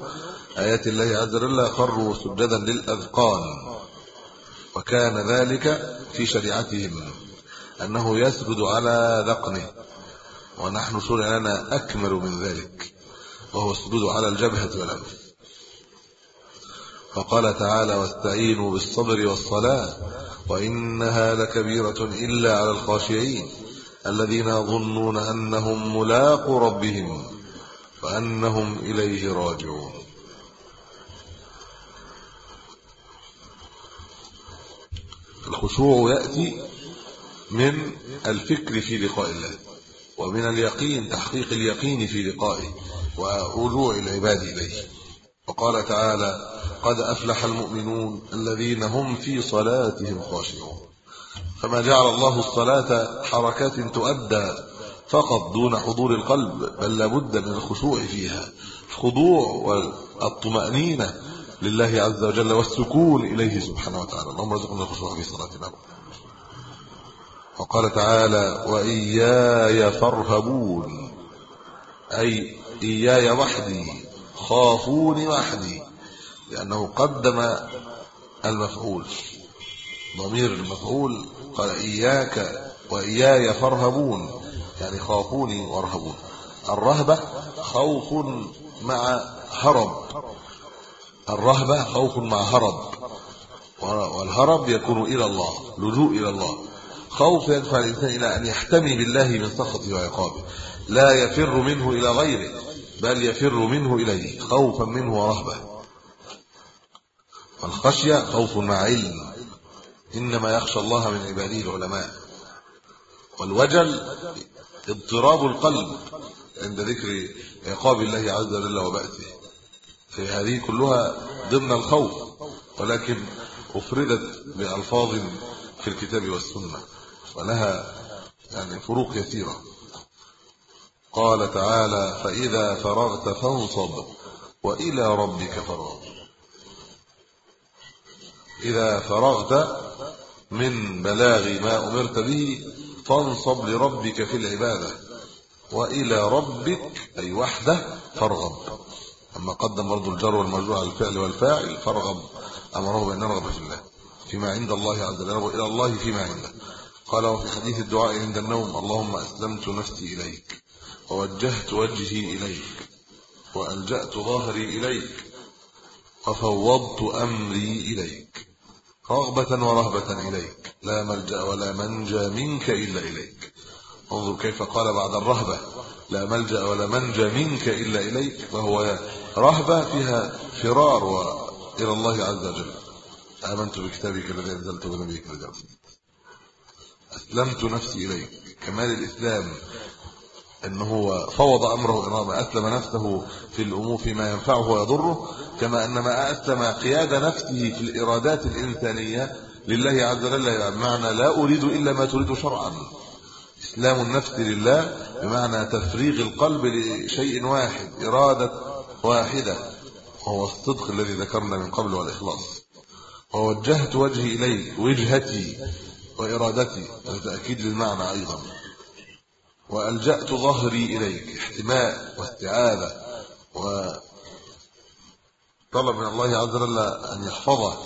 آيات الله عز وجل خروا سجدا للأذقان. وكان ذلك في شريعتهم أنه يسجد على ذقنه ونحن شرع لنا أكمل من ذلك وهو السجود على الجبهة والأنف. فقال تعالى واستعينوا بالصبر والصلاة وإنها لكبيرة إلا على الخاشعين. الذين يظنون أنهم ملاقوا ربهم وأنهم إليه راجعون. الخشوع يأتي من الفكر في لقاء الله ومن اليقين تحقيق اليقين في لقائه ورجوع العباد إليه. وقال تعالى قد أفلح المؤمنون الذين هم في صلاتهم خاشعون. فما جعل الله الصلاة حركات تؤدى فقط دون حضور القلب بل لابد من الخشوع فيها. الخضوع والطمأنينة لله عز وجل والسكون إليه سبحانه وتعالى. اللهم ارزقنا الخشوع في صلاتنا. وقال تعالى وإياي فارهبون أي إياي وحدي خافوني وحدي لأنه قدم المفعول. ضمير المفعول قال إياك وإياي فارهبون يعني خافوني وارهبون. الرهبة خوف مع هرب. الرهبة خوف مع هرب. والهرب يكون إلى الله لجوء إلى الله. خوف يدفع الإنسان إلى أن يحتمي بالله من سخطه وعقابه. لا يفر منه إلى غيره بل يفر منه إليه خوفا منه ورهبة. والخشية خوف مع علم. إنما يخشى الله من عباده العلماء. والوجل اضطراب القلب عند ذكر عقاب الله عز وجل وبأسه هذه كلها ضمن الخوف ولكن أفردت بألفاظ في الكتاب والسنة ولها يعني فروق كثيرة قال تعالى فإذا فرغت فانصب وإلى ربك فرغ إذا فرغت من بلاغ ما أمرت به فانصب لربك في العبادة وإلى ربك أي وحده فارغب. أما قدم برضو الجر والمرجوع على الفعل والفاعل فارغب. أمره بأن نرغب في الله فيما عند الله عز وجل وإلى الله فيما عنده. قال وفي حديث الدعاء عند النوم اللهم أسلمت نفسي إليك ووجهت وجهي إليك وألجأت ظهري إليك وفوضت أمري إليك. رغبة ورهبة إليك. لا ملجأ ولا منجى منك إلا إليك. انظر كيف قال بعد الرهبة. لا ملجأ ولا منجى منك إلا إليك. فهو رهبة فيها فرار إلى الله عز وجل. آمنت بكتابك الذي أنزلت ونبيك الذي أرسلت. أسلمت نفسي إليك. كمال الإسلام أنه هو فوض أمره إرامة أسلم نفسه في الأمور فيما ينفعه ويضره كما أن ما أسلم قياد نفسه في الإرادات الإنسانية لله عز وجل بمعنى لا أريد إلا ما تريد شرعا. إسلام النفس لله بمعنى تفريغ القلب لشيء واحد إرادة واحدة وهو الصدق الذي ذكرنا من قبل والإخلاص. ووجهت وجهي إليك وجهتي وإرادتي هذا تأكيد للمعنى أيضا. وألجأت ظهري إليك احتماء واستعاذة وطلب من الله عز وجل أن يحفظه.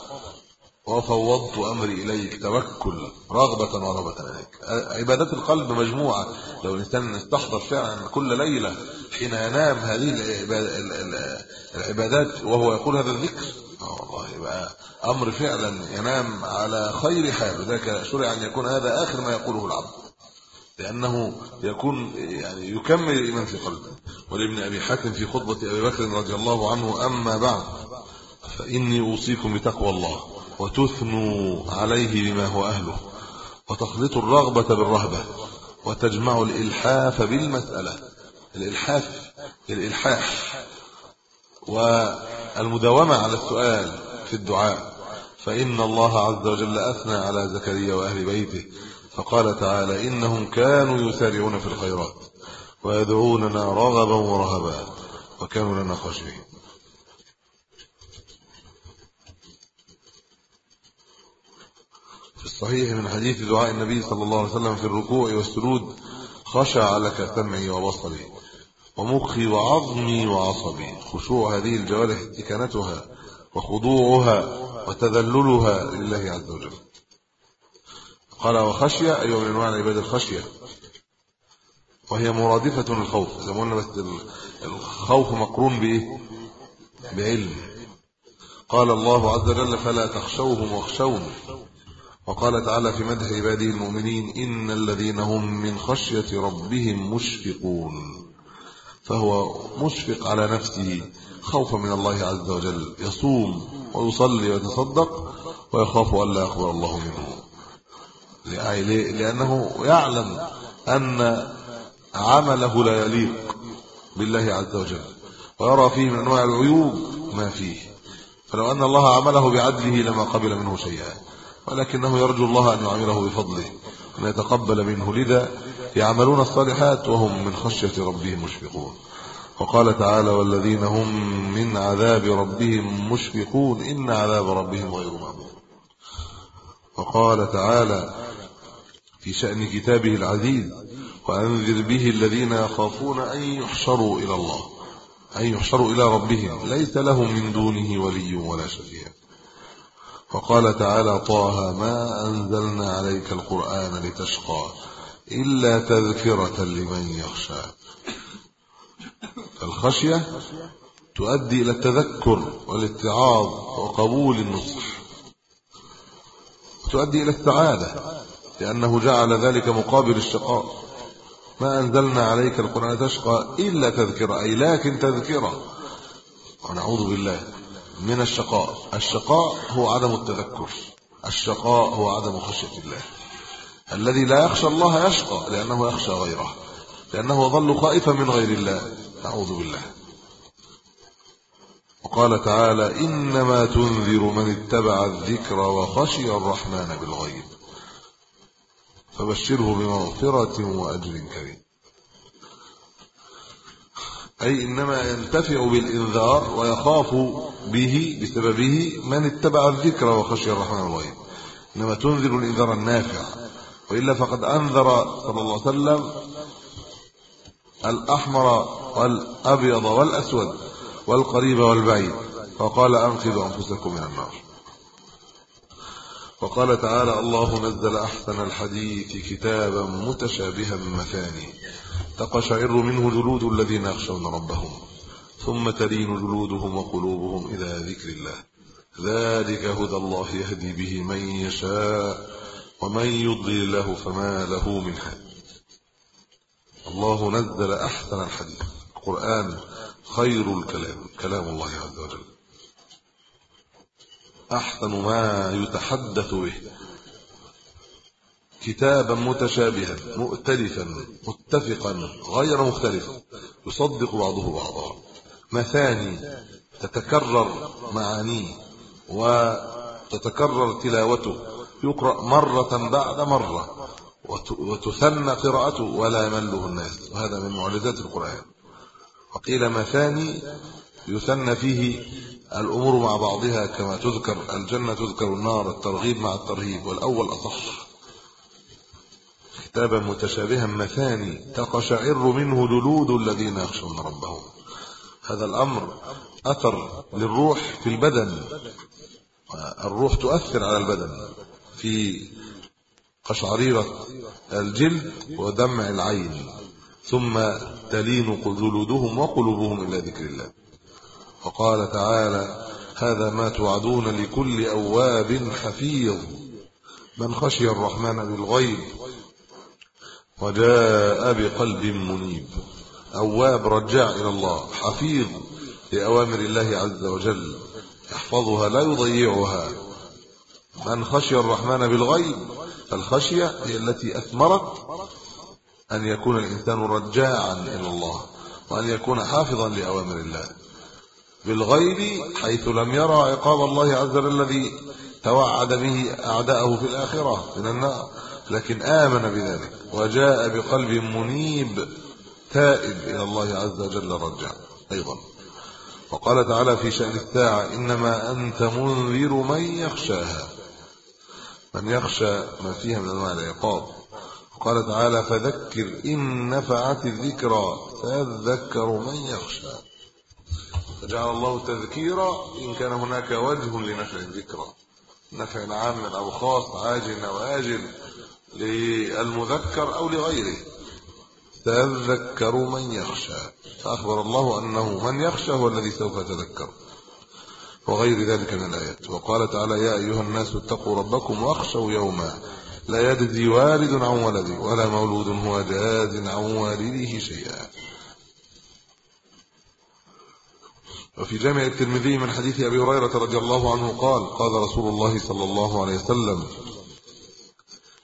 وفوضت أمري إليك توكل رغبة ورغبة إليك. عبادات القلب مجموعة. لو الإنسان استحضر فعلا كل ليلة حين ينام هذه العبادات وهو يقول هذا الذكر والله يبقى أمر فعلا ينام على خير حال. وذلك شرع أن يكون هذا آخر ما يقوله العبد. لأنه يكون يعني يكمل الإيمان في قلبه. ولابن أبي حاتم في خطبة أبي بكر رضي الله عنه أما بعد فإني أوصيكم بتقوى الله وتثنوا عليه بما هو أهله وتخلطوا الرغبة بالرهبة وتجمعوا الإلحاف بالمسألة. الإلحاف الإلحاح. والمداومة على السؤال في الدعاء فإن الله عز وجل أثنى على زكريا وأهل بيته فقال تعالى إنهم كانوا يسارعون في الخيرات ويدعوننا رغبا ورهبا وكانوا لنا خاشعين. في الصحيح من حديث دعاء النبي صلى الله عليه وسلم في الركوع والسجود خشع لك سمعي وبصري ومخي وعظمي وعصبي. خشوع هذه الجوارح استكانتها وخضوعها وتذللها لله عز وجل. قال وخشية أيوه من انواع العباده الخشية. وهي مرادفة للخوف. زي ما قلنا بس الخوف مقرون بإيه؟ بعلم. قال الله عز وجل فلا تخشوهم واخشون وقال تعالى في مدح عباده المؤمنين إن الذين هم من خشية ربهم مشفقون. فهو مشفق على نفسه. خوفا من الله عز وجل. يصوم ويصلي ويتصدق ويخاف الا يقبل الله منه. لأنه يعلم أن عمله لا يليق بالله عز وجل ويرى فيه من أنواع العيوب ما فيه. فلو أن الله عمله بعدله لما قبل منه شيئا ولكنه يرجو الله أن يعمله بفضله وأن يتقبل منه لذا يعملون الصالحات وهم من خشية ربهم مشفقون. وقال تعالى والذين هم من عذاب ربهم مشفقون إن عذاب ربهم غير مأمون. وقال تعالى في شأن كتابه العزيز وأنذر به الذين يخافون أن يحشروا إلى الله أن يحشروا إلى ربهم. ليس لهم من دونه ولي ولا شفيع. وقال تعالى طه ما أنزلنا عليك القرآن لتشقى إلا تذكرة لمن يخشى فالخشية تؤدي إلى التذكر والاتعاظ وقبول النصح تؤدي إلى السعادة. لأنه جعل ذلك مقابل الشقاء. ما أنزلنا عليك القرآن تشقى إلا تذكرة أي لكن تذكرة. ونعوذ بالله من الشقاء. الشقاء هو عدم التذكر. الشقاء هو عدم خشية الله. الذي لا يخشى الله يشقى لأنه يخشى غيره. لأنه ظل خائفا من غير الله. نعوذ بالله. وقال تعالى إنما تنذر من اتبع الذكر وخشي الرحمن بالغيب. فبشره بمغفرة وأجر كريم. أي إنما ينتفع بالإنذار ويخاف به بسببه من اتبع الذكر وخشي الرحمن الغيب إنما تنذر الإنذار النافع. وإلا فقد أنذر صلى الله عليه وسلم الأحمر والأبيض والأسود والقريب والبعيد. فقال أنقذوا أنفسكم من النار. وقال تعالى الله نزل أحسن الحديث كتابا متشابها مثاني تقشعر منه جلود الذين يخشون ربهم ثم تلين جلودهم وقلوبهم إلى ذكر الله. ذلك هدى الله يهدي به من يشاء ومن يضلل له فما له من هاد. الله نزل أحسن الحديث. القرآن خير الكلام كلام الله عز وجل. أحسن ما يتحدث به. كتابا متشابها مؤتلفا متفقا غير مختلف. يصدق بعضه بعضا. مثاني تتكرر معانيه وتتكرر تلاوته. يقرأ مرة بعد مرة وتثنى قراءته ولا يمله الناس. وهذا من معجزات القرآن. وقيل مثاني يثنى فيه الأمور مع بعضها كما تذكر الجنة تذكر النار الترغيب مع الترهيب والأول أصح. كتابا متشابها مثاني تقشعر منه جلود الذين يخشون ربهم. هذا الأمر أثر للروح في البدن. الروح تؤثر على البدن في قشعريرة الجلد ودمع العين ثم تلين جلودهم وقلوبهم إلى ذكر الله. وقال تعالى هذا ما توعدون لكل أواب حفيظ. من خشي الرحمن بالغيب وجاء بقلب منيب. أواب رجاع إلى الله حفيظ لأوامر الله عز وجل يحفظها لا يضيعها. من خشي الرحمن بالغيب فالخشية هي التي أثمرت أن يكون الإنسان رجاعا إلى الله وأن يكون حافظا لأوامر الله. بالغيب حيث لم يرى عقاب الله عز وجل الذي توعد به أعداءه في الآخرة من النار لكن آمن بذلك وجاء بقلب منيب تائب إلى الله عز وجل رجع أيضا. وقال تعالى في شأن الساعة إنما أنت منذر من يخشاها من يخشى ما فيها من أنواع العقاب. وقال تعالى فذكر إن نفعت الذكرى سيذكر من يخشى. فجعل الله تذكيرا إن كان هناك وجه لنفع الذكرى نفع عام أو خاص عاجل أو آجل للمذكر أو لغيره. تذكر من يخشى. فأخبر الله أنه من يخشى هو الذي سوف يتذكر. وغير ذلك من الآيات. وقال تعالى يا أيها الناس اتقوا ربكم واخشوا يوما لا يجزي والد عن ولده ولا مولود هو جاز عن والده شيئا. وفي جامع الترمذي من حديث أبي هريرة رضي الله عنه قال قال رسول الله صلى الله عليه وسلم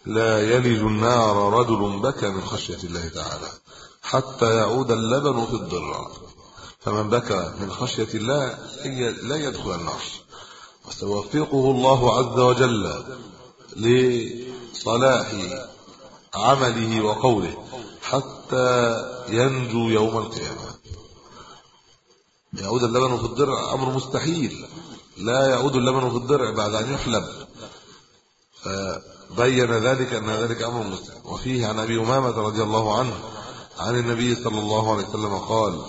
لا يلج النار رجل بكى من خشية الله تعالى حتى يعود اللبن في الضرع فمن بكى من خشية الله لا يدخل النار. وسيوفقه الله عز وجل لصلاح عمله وقوله حتى ينجو يوم القيامة. يعود اللبن في الضرع أمر مستحيل. لا يعود اللبن في الضرع بعد أن يحلب. فبين ذلك أن ذلك أمر مستحيل. وفيه عن أبي أمامة رضي الله عنه عن النبي صلى الله عليه وسلم قال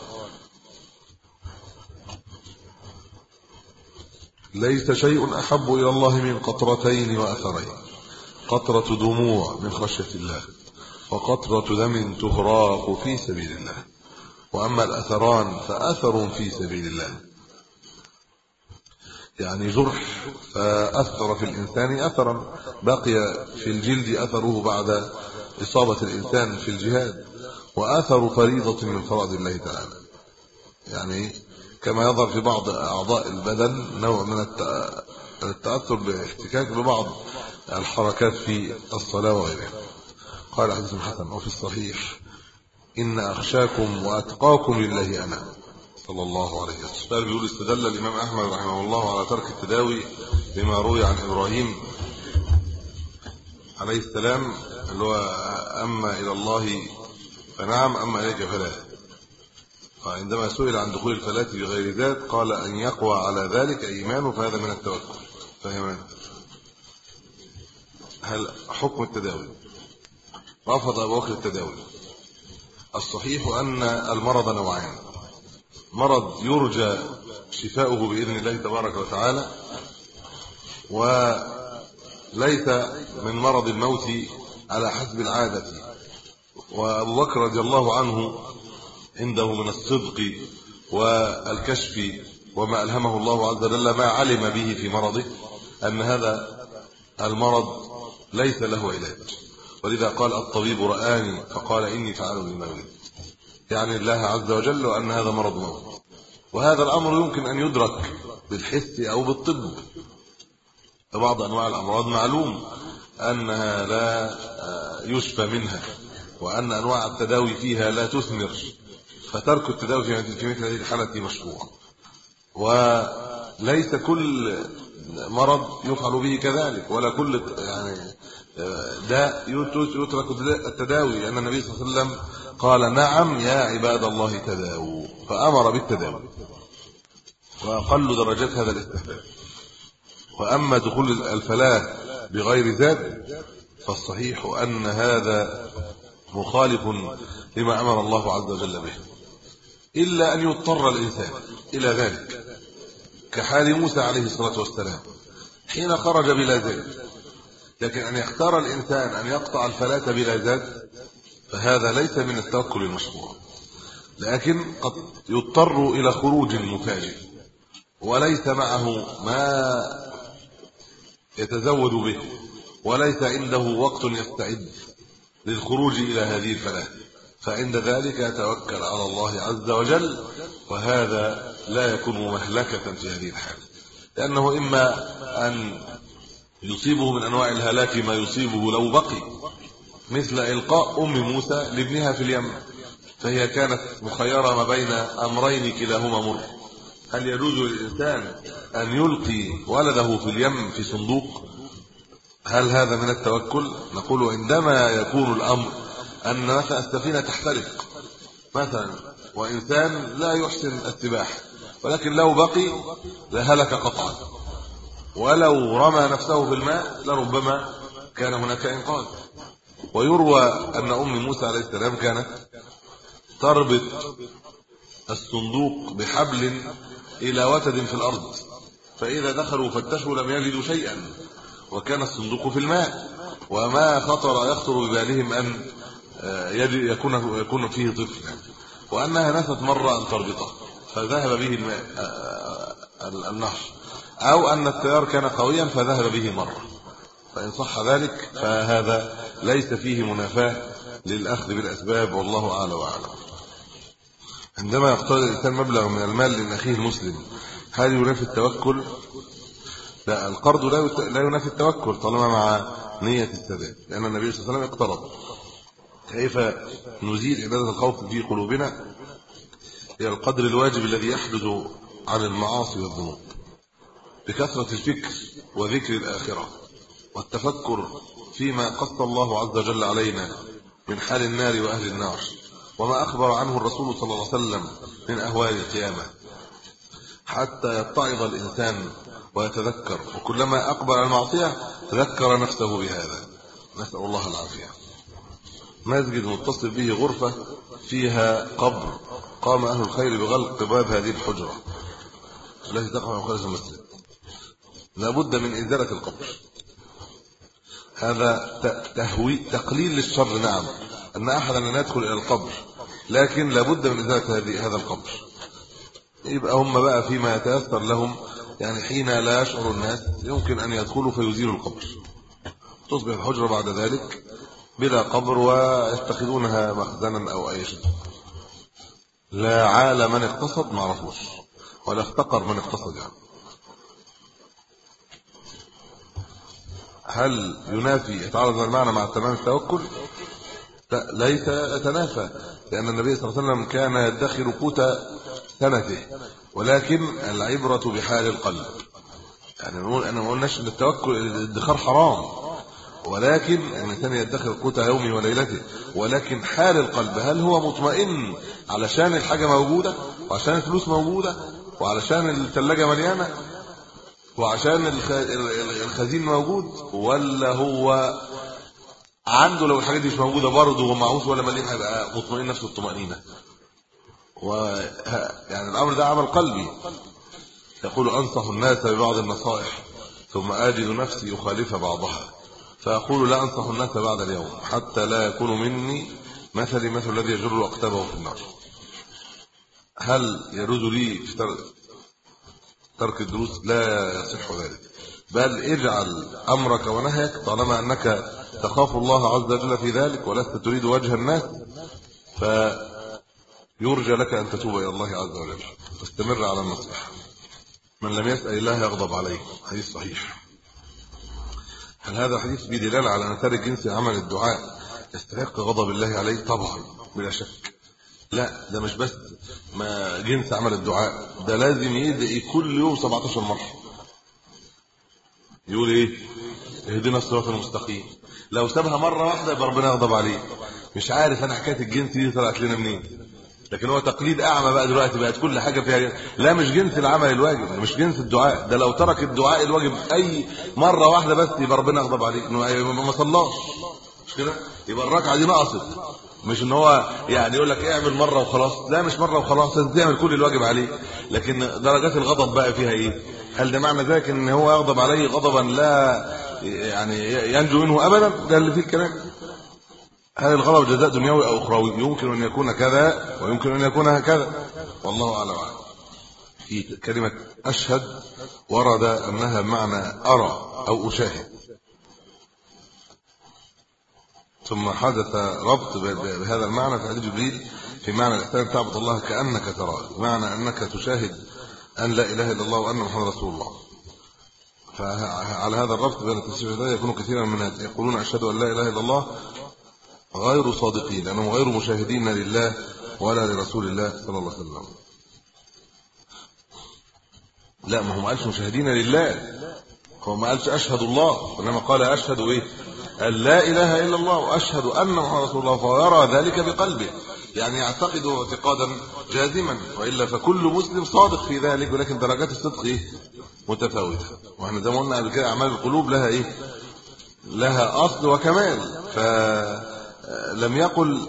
ليس شيء أحب إلى الله من قطرتين وأثرين. قطرة دموع من خشية الله وقطرة دم تهراق في سبيل الله. وأما الأثران فأثر في سبيل الله. يعني جرح فأثر في الإنسان اثرا. بقي في الجلد أثره بعد إصابة الإنسان في الجهاد. وأثر فريضة من فرائض الله تعالى. يعني كما يظهر في بعض أعضاء البدن نوع من التأثر باحتكاك ببعض الحركات في الصلاة وغيرها. قال حديث حسن وفي الصحيح إن أخشاكم وأتقاكم لله أنا صلى الله عليه وسلم. بيقول استدل الإمام أحمد رحمه الله على ترك التداوي بما روي عن إبراهيم عليه السلام اللي هو أما إلى الله فنعم أما إليك فلا. فعندما سئل عن دخول الفلاة بغير ذات قال أن يقوى على ذلك إيمانه فهذا من التوكل. فهمان هل حكم التداوي؟ رفض أبو بكر التداوي. الصحيح أن المرض نوعان. مرض يرجى شفاؤه بإذن الله تبارك وتعالى وليس من مرض الموت على حسب العادة. وأبو بكر رضي الله عنه عنده من الصدق والكشف وما ألهمه الله عز وجل ما علم به في مرضه أن هذا المرض ليس له علاج. ولذا قال الطبيب رآني فقال إني فعل بما يريد. يعني الله عز وجل وأن هذا مرض موت. وهذا الأمر يمكن أن يدرك بالحس أو بالطب. فبعض أنواع الأمراض معلوم أنها لا يشفى منها وأن أنواع التداوي فيها لا تثمر. فترك التداوي في مثل هذه الحالة مشروع. وليس كل مرض يفعل به كذلك ولا كل يعني داء يترك التداوي لأن النبي صلى الله عليه وسلم قال نعم يا عباد الله تداووا فأمر بالتداوي وأقل درجات هذا الاستحباب. وأما دخول الفلاة بغير ذات فالصحيح أن هذا مخالف لما أمر الله عز وجل به. إلا أن يضطر الإنسان إلى ذلك كحال موسى عليه الصلاة والسلام حين خرج بلا زاد لكن أن يختار الإنسان أن يقطع الفلاة بلا زاد فهذا ليس من التوكل المشروع. لكن قد يضطر إلى خروج مفاجئ وليس معه ما يتزود به وليس عنده وقت يستعد للخروج إلى هذه الفلاة. فعند ذلك يتوكل على الله عز وجل وهذا لا يكون مهلكة في هذه الحال لأنه إما أن يصيبه من أنواع الهلاك ما يصيبه لو بقي مثل إلقاء أم موسى لابنها في اليم فهي كانت مخيرة ما بين أمرين كلاهما مر. هل يجوز للإنسان أن يلقي ولده في اليم في صندوق؟ هل هذا من التوكل؟ نقول عندما يكون الأمر أن مثلا السفينة تحترق مثلا وإنسان لا يحسن السباحة ولكن لو بقي لهلك قطعا. ولو رمى نفسه في الماء لربما كان هناك إنقاذ. ويروى أن أم موسى عليه السلام كانت تربط الصندوق بحبل إلى وتد في الأرض. فإذا دخلوا فتشوا لم يجدوا شيئا وكان الصندوق في الماء. وما خطر يخطر ببالهم أن يكون يكون فيه طفل. وأنها نفت مرة أن تربطه فذهب به الماء النهر. أو أن التيار كان قويا فذهب به مرة. فإن صح ذلك فهذا ليس فيه منافاة للأخذ بالأسباب والله أعلى وأعلم. عندما يقترض الإنسان مبلغ من المال من اخيه المسلم هل ينافي التوكل؟ لا القرض لا لا ينافي التوكل طالما مع نية السداد لأن النبي صلى الله عليه وسلم اقترض. كيف نزيل عبادة الخوف في قلوبنا؟ هي القدر الواجب الذي يحدث عن المعاصي والذنوب. بكثرة الفكر وذكر الآخرة والتفكر فيما قص الله عز وجل علينا من حال النار وأهل النار وما أخبر عنه الرسول صلى الله عليه وسلم من أهوال القيامة. حتى يتعظ الإنسان ويتذكر وكلما أقبل على المعصية تذكر نفسه بهذا. نسأل الله العافية. مسجد متصل به غرفة فيها قبر؟ قام أهل الخير بغلق باب هذه الحجرة التي تقع في خارج المسجد. لابد من إزالة القبر. هذا تهوي تقليل للشر نعم أن أحدا لن يدخل إلى القبر لكن لابد من إزالة هذا القبر. يبقى هم بقى فيما يتيسر لهم يعني حين لا يشعر الناس يمكن أن يدخلوا فيزيلوا القبر. تصبح الحجرة بعد ذلك بلا قبر ويتخذونها مخزنا أو أي شيء. لا عال من اقتصد ما عرفوش ولا افتقر من اقتصد يعني. هل ينافي يتعارض المعنى مع تمام التوكل؟ ليس يتنافى لأن النبي صلى الله عليه وسلم كان يدخر قوت سنته ولكن العبرة بحال القلب. يعني نقول أنا ما قلناش إن التوكل الادخار حرام ولكن الإنسان يدخر قوت يومه وليلته ولكن حال القلب هل هو مطمئن علشان الحاجة موجودة وعشان الفلوس موجودة وعلشان الثلاجه مليانة؟ وعشان الخزين موجود ولا هو عنده لو الحاجات دي مش موجودة برضه ومعهوش ولا مليان هيبقى مطمئن نفسه الطمانينه و يعني الأمر ده عمل قلبي. يقول أنصح الناس ببعض النصائح ثم أجد نفسي أخالف بعضها. فأقول لا أنصح الناس بعد اليوم حتى لا يكون مني مثلي مثل الذي يجر اقتبه في النار. هل يجوز لي ترك الدروس لا يصح ذلك. بل اجعل أمرك ونهيك طالما أنك تخاف الله عز وجل في ذلك ولست تريد وجه الناس فيرجى لك أن تتوب إلى الله عز وجل. واستمر على النصيحة. من لم يسأل الله يغضب عليه. حديث صحيح. هل هذا حديث بدلالة على أن ترك جنس عمل الدعاء يستحق غضب الله عليه؟ طبعا بلا شك. لا ده مش بس ما جنس عمل الدعاء ده لازم يدعي كل يوم 17 مرة. يقول إيه؟ اهدنا الصراط المستقيم. لو سابها مرة واحدة يبقى ربنا يغضب عليه مش عارف أنا حكاية الجنس دي طلعت لنا منين. لكن هو تقليد أعمى بقى دلوقتي بقت كل حاجة فيها لا مش جنس العمل الواجب مش جنس الدعاء. ده لو ترك الدعاء الواجب أي مرة واحدة بس يبقى ربنا يغضب عليه ما صلاش. مش كده؟ يبقى الركعة دي نقصت. مش ان هو يعني يقول لك اعمل مرة وخلاص. لا مش مرة وخلاص. لازم تعمل كل الواجب عليه لكن درجات الغضب بقى فيها إيه؟ هل ده معنى ذلك ان هو يغضب عليه غضبا لا يعني ينجو منه ابدا؟ ده اللي فيه الكلام. هل الغضب جزاء دنيوي أو أخروي؟ يمكن أن يكون كذا ويمكن أن يكون هكذا. والله أعلم. في كلمة أشهد ورد أنها بمعنى أرى أو أشاهد. ثم حدث ربط بهذا المعنى في حديث جبريل في معنى الإحسان تعبد الله كأنك تراه بمعنى أنك تشاهد أن لا إله إلا الله وأن محمد رسول الله. فعلى هذا الربط بين التفسير ده يكون كثيرا من الناس يقولون أشهد أن لا إله إلا الله غير صادقين لأنهم غير مشاهدين لله ولا لرسول الله صلى الله عليه وسلم. لا ما هو ما قالش مشاهدين لله هو ما قالش أشهد الله إنما قال أشهد إيه؟ أن لا إله إلا الله وأشهد أن محمد رسول الله فيرى ذلك بقلبه. يعني يعتقد اعتقادا جازما وإلا فكل مسلم صادق في ذلك ولكن درجات الصدق إيه؟ متفاوتة. وإحنا زي ما قلنا قبل كده أعمال القلوب لها إيه؟ لها أصل وكمال. فلم يقل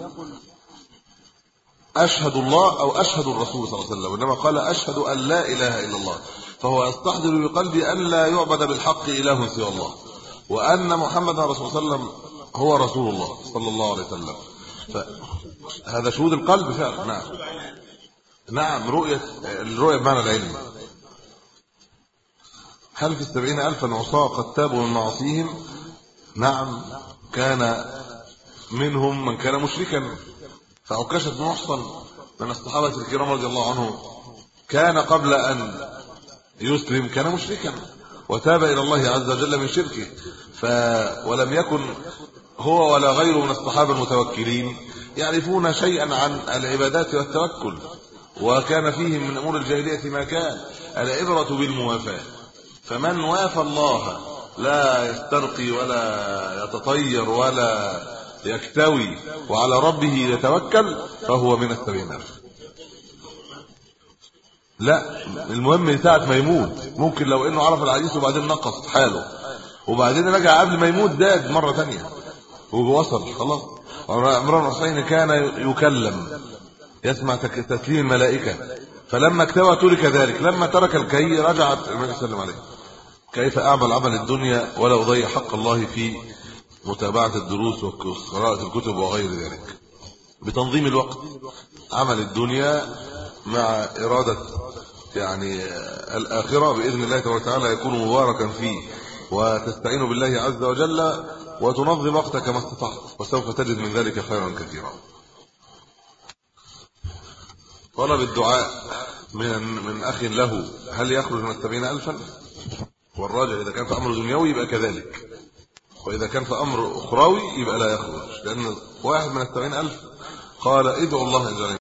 أشهد الله أو أشهد الرسول صلى الله عليه وسلم إنما قال أشهد أن لا إله إلا الله. فهو يستحضر بقلبه أن لا يعبد بالحق إله سوى الله. وأن محمد رسول الله صلى الله عليه وسلم هو رسول الله صلى الله عليه وسلم. هذا شهود القلب فعلا نعم. نعم رؤية الرؤية بمعنى العلم. هل في السبعين ألفا عصاة قد تابوا من معصيهم نعم كان منهم من كان مشركا. فعكاشة بن محصن من الصحابة الكرام رضي الله عنهم. كان قبل أن يسلم كان مشركا. وتاب إلى الله عز وجل من شركه. ف ولم يكن هو ولا غيره من الصحابة المتوكلين يعرفون شيئا عن العبادات والتوكل وكان فيهم من أمور الجاهلية ما كان العبرة بالموافاة. فمن وافى الله لا يسترقي ولا يتطير ولا يكتوي وعلى ربه يتوكل فهو من السبعين لا المهم ساعة ما يموت ممكن لو إنه عرف الحديث وبعدين نقص حاله. وبعدين رجع قبل ما يموت زاد مرة ثانية ووصل خلاص. عمران حسين كان يكلم يسمع تسليم الملائكة. فلما اكتوى ترك ذلك لما ترك الكي رجعت النبي صلى الله عليه وسلم كيف أعمل عمل الدنيا ولا أضيع حق الله في متابعة الدروس وقراءة الكتب وغير ذلك؟ بتنظيم الوقت. عمل الدنيا مع إرادة يعني الآخرة بإذن الله تبارك وتعالى يكون مباركا فيه. وتستعين بالله عز وجل وتنظم وقتك ما استطعت وسوف تجد من ذلك خيرا كثيرا. طلب الدعاء من من أخ له هل يخرج من السبعين الفا؟ والراجع إذا كان في أمر دنيوي يبقى كذلك. وإذا كان في أمر اخروي يبقى لا يخرج لأن واحد من السبعين ألف قال ادعوا الله ان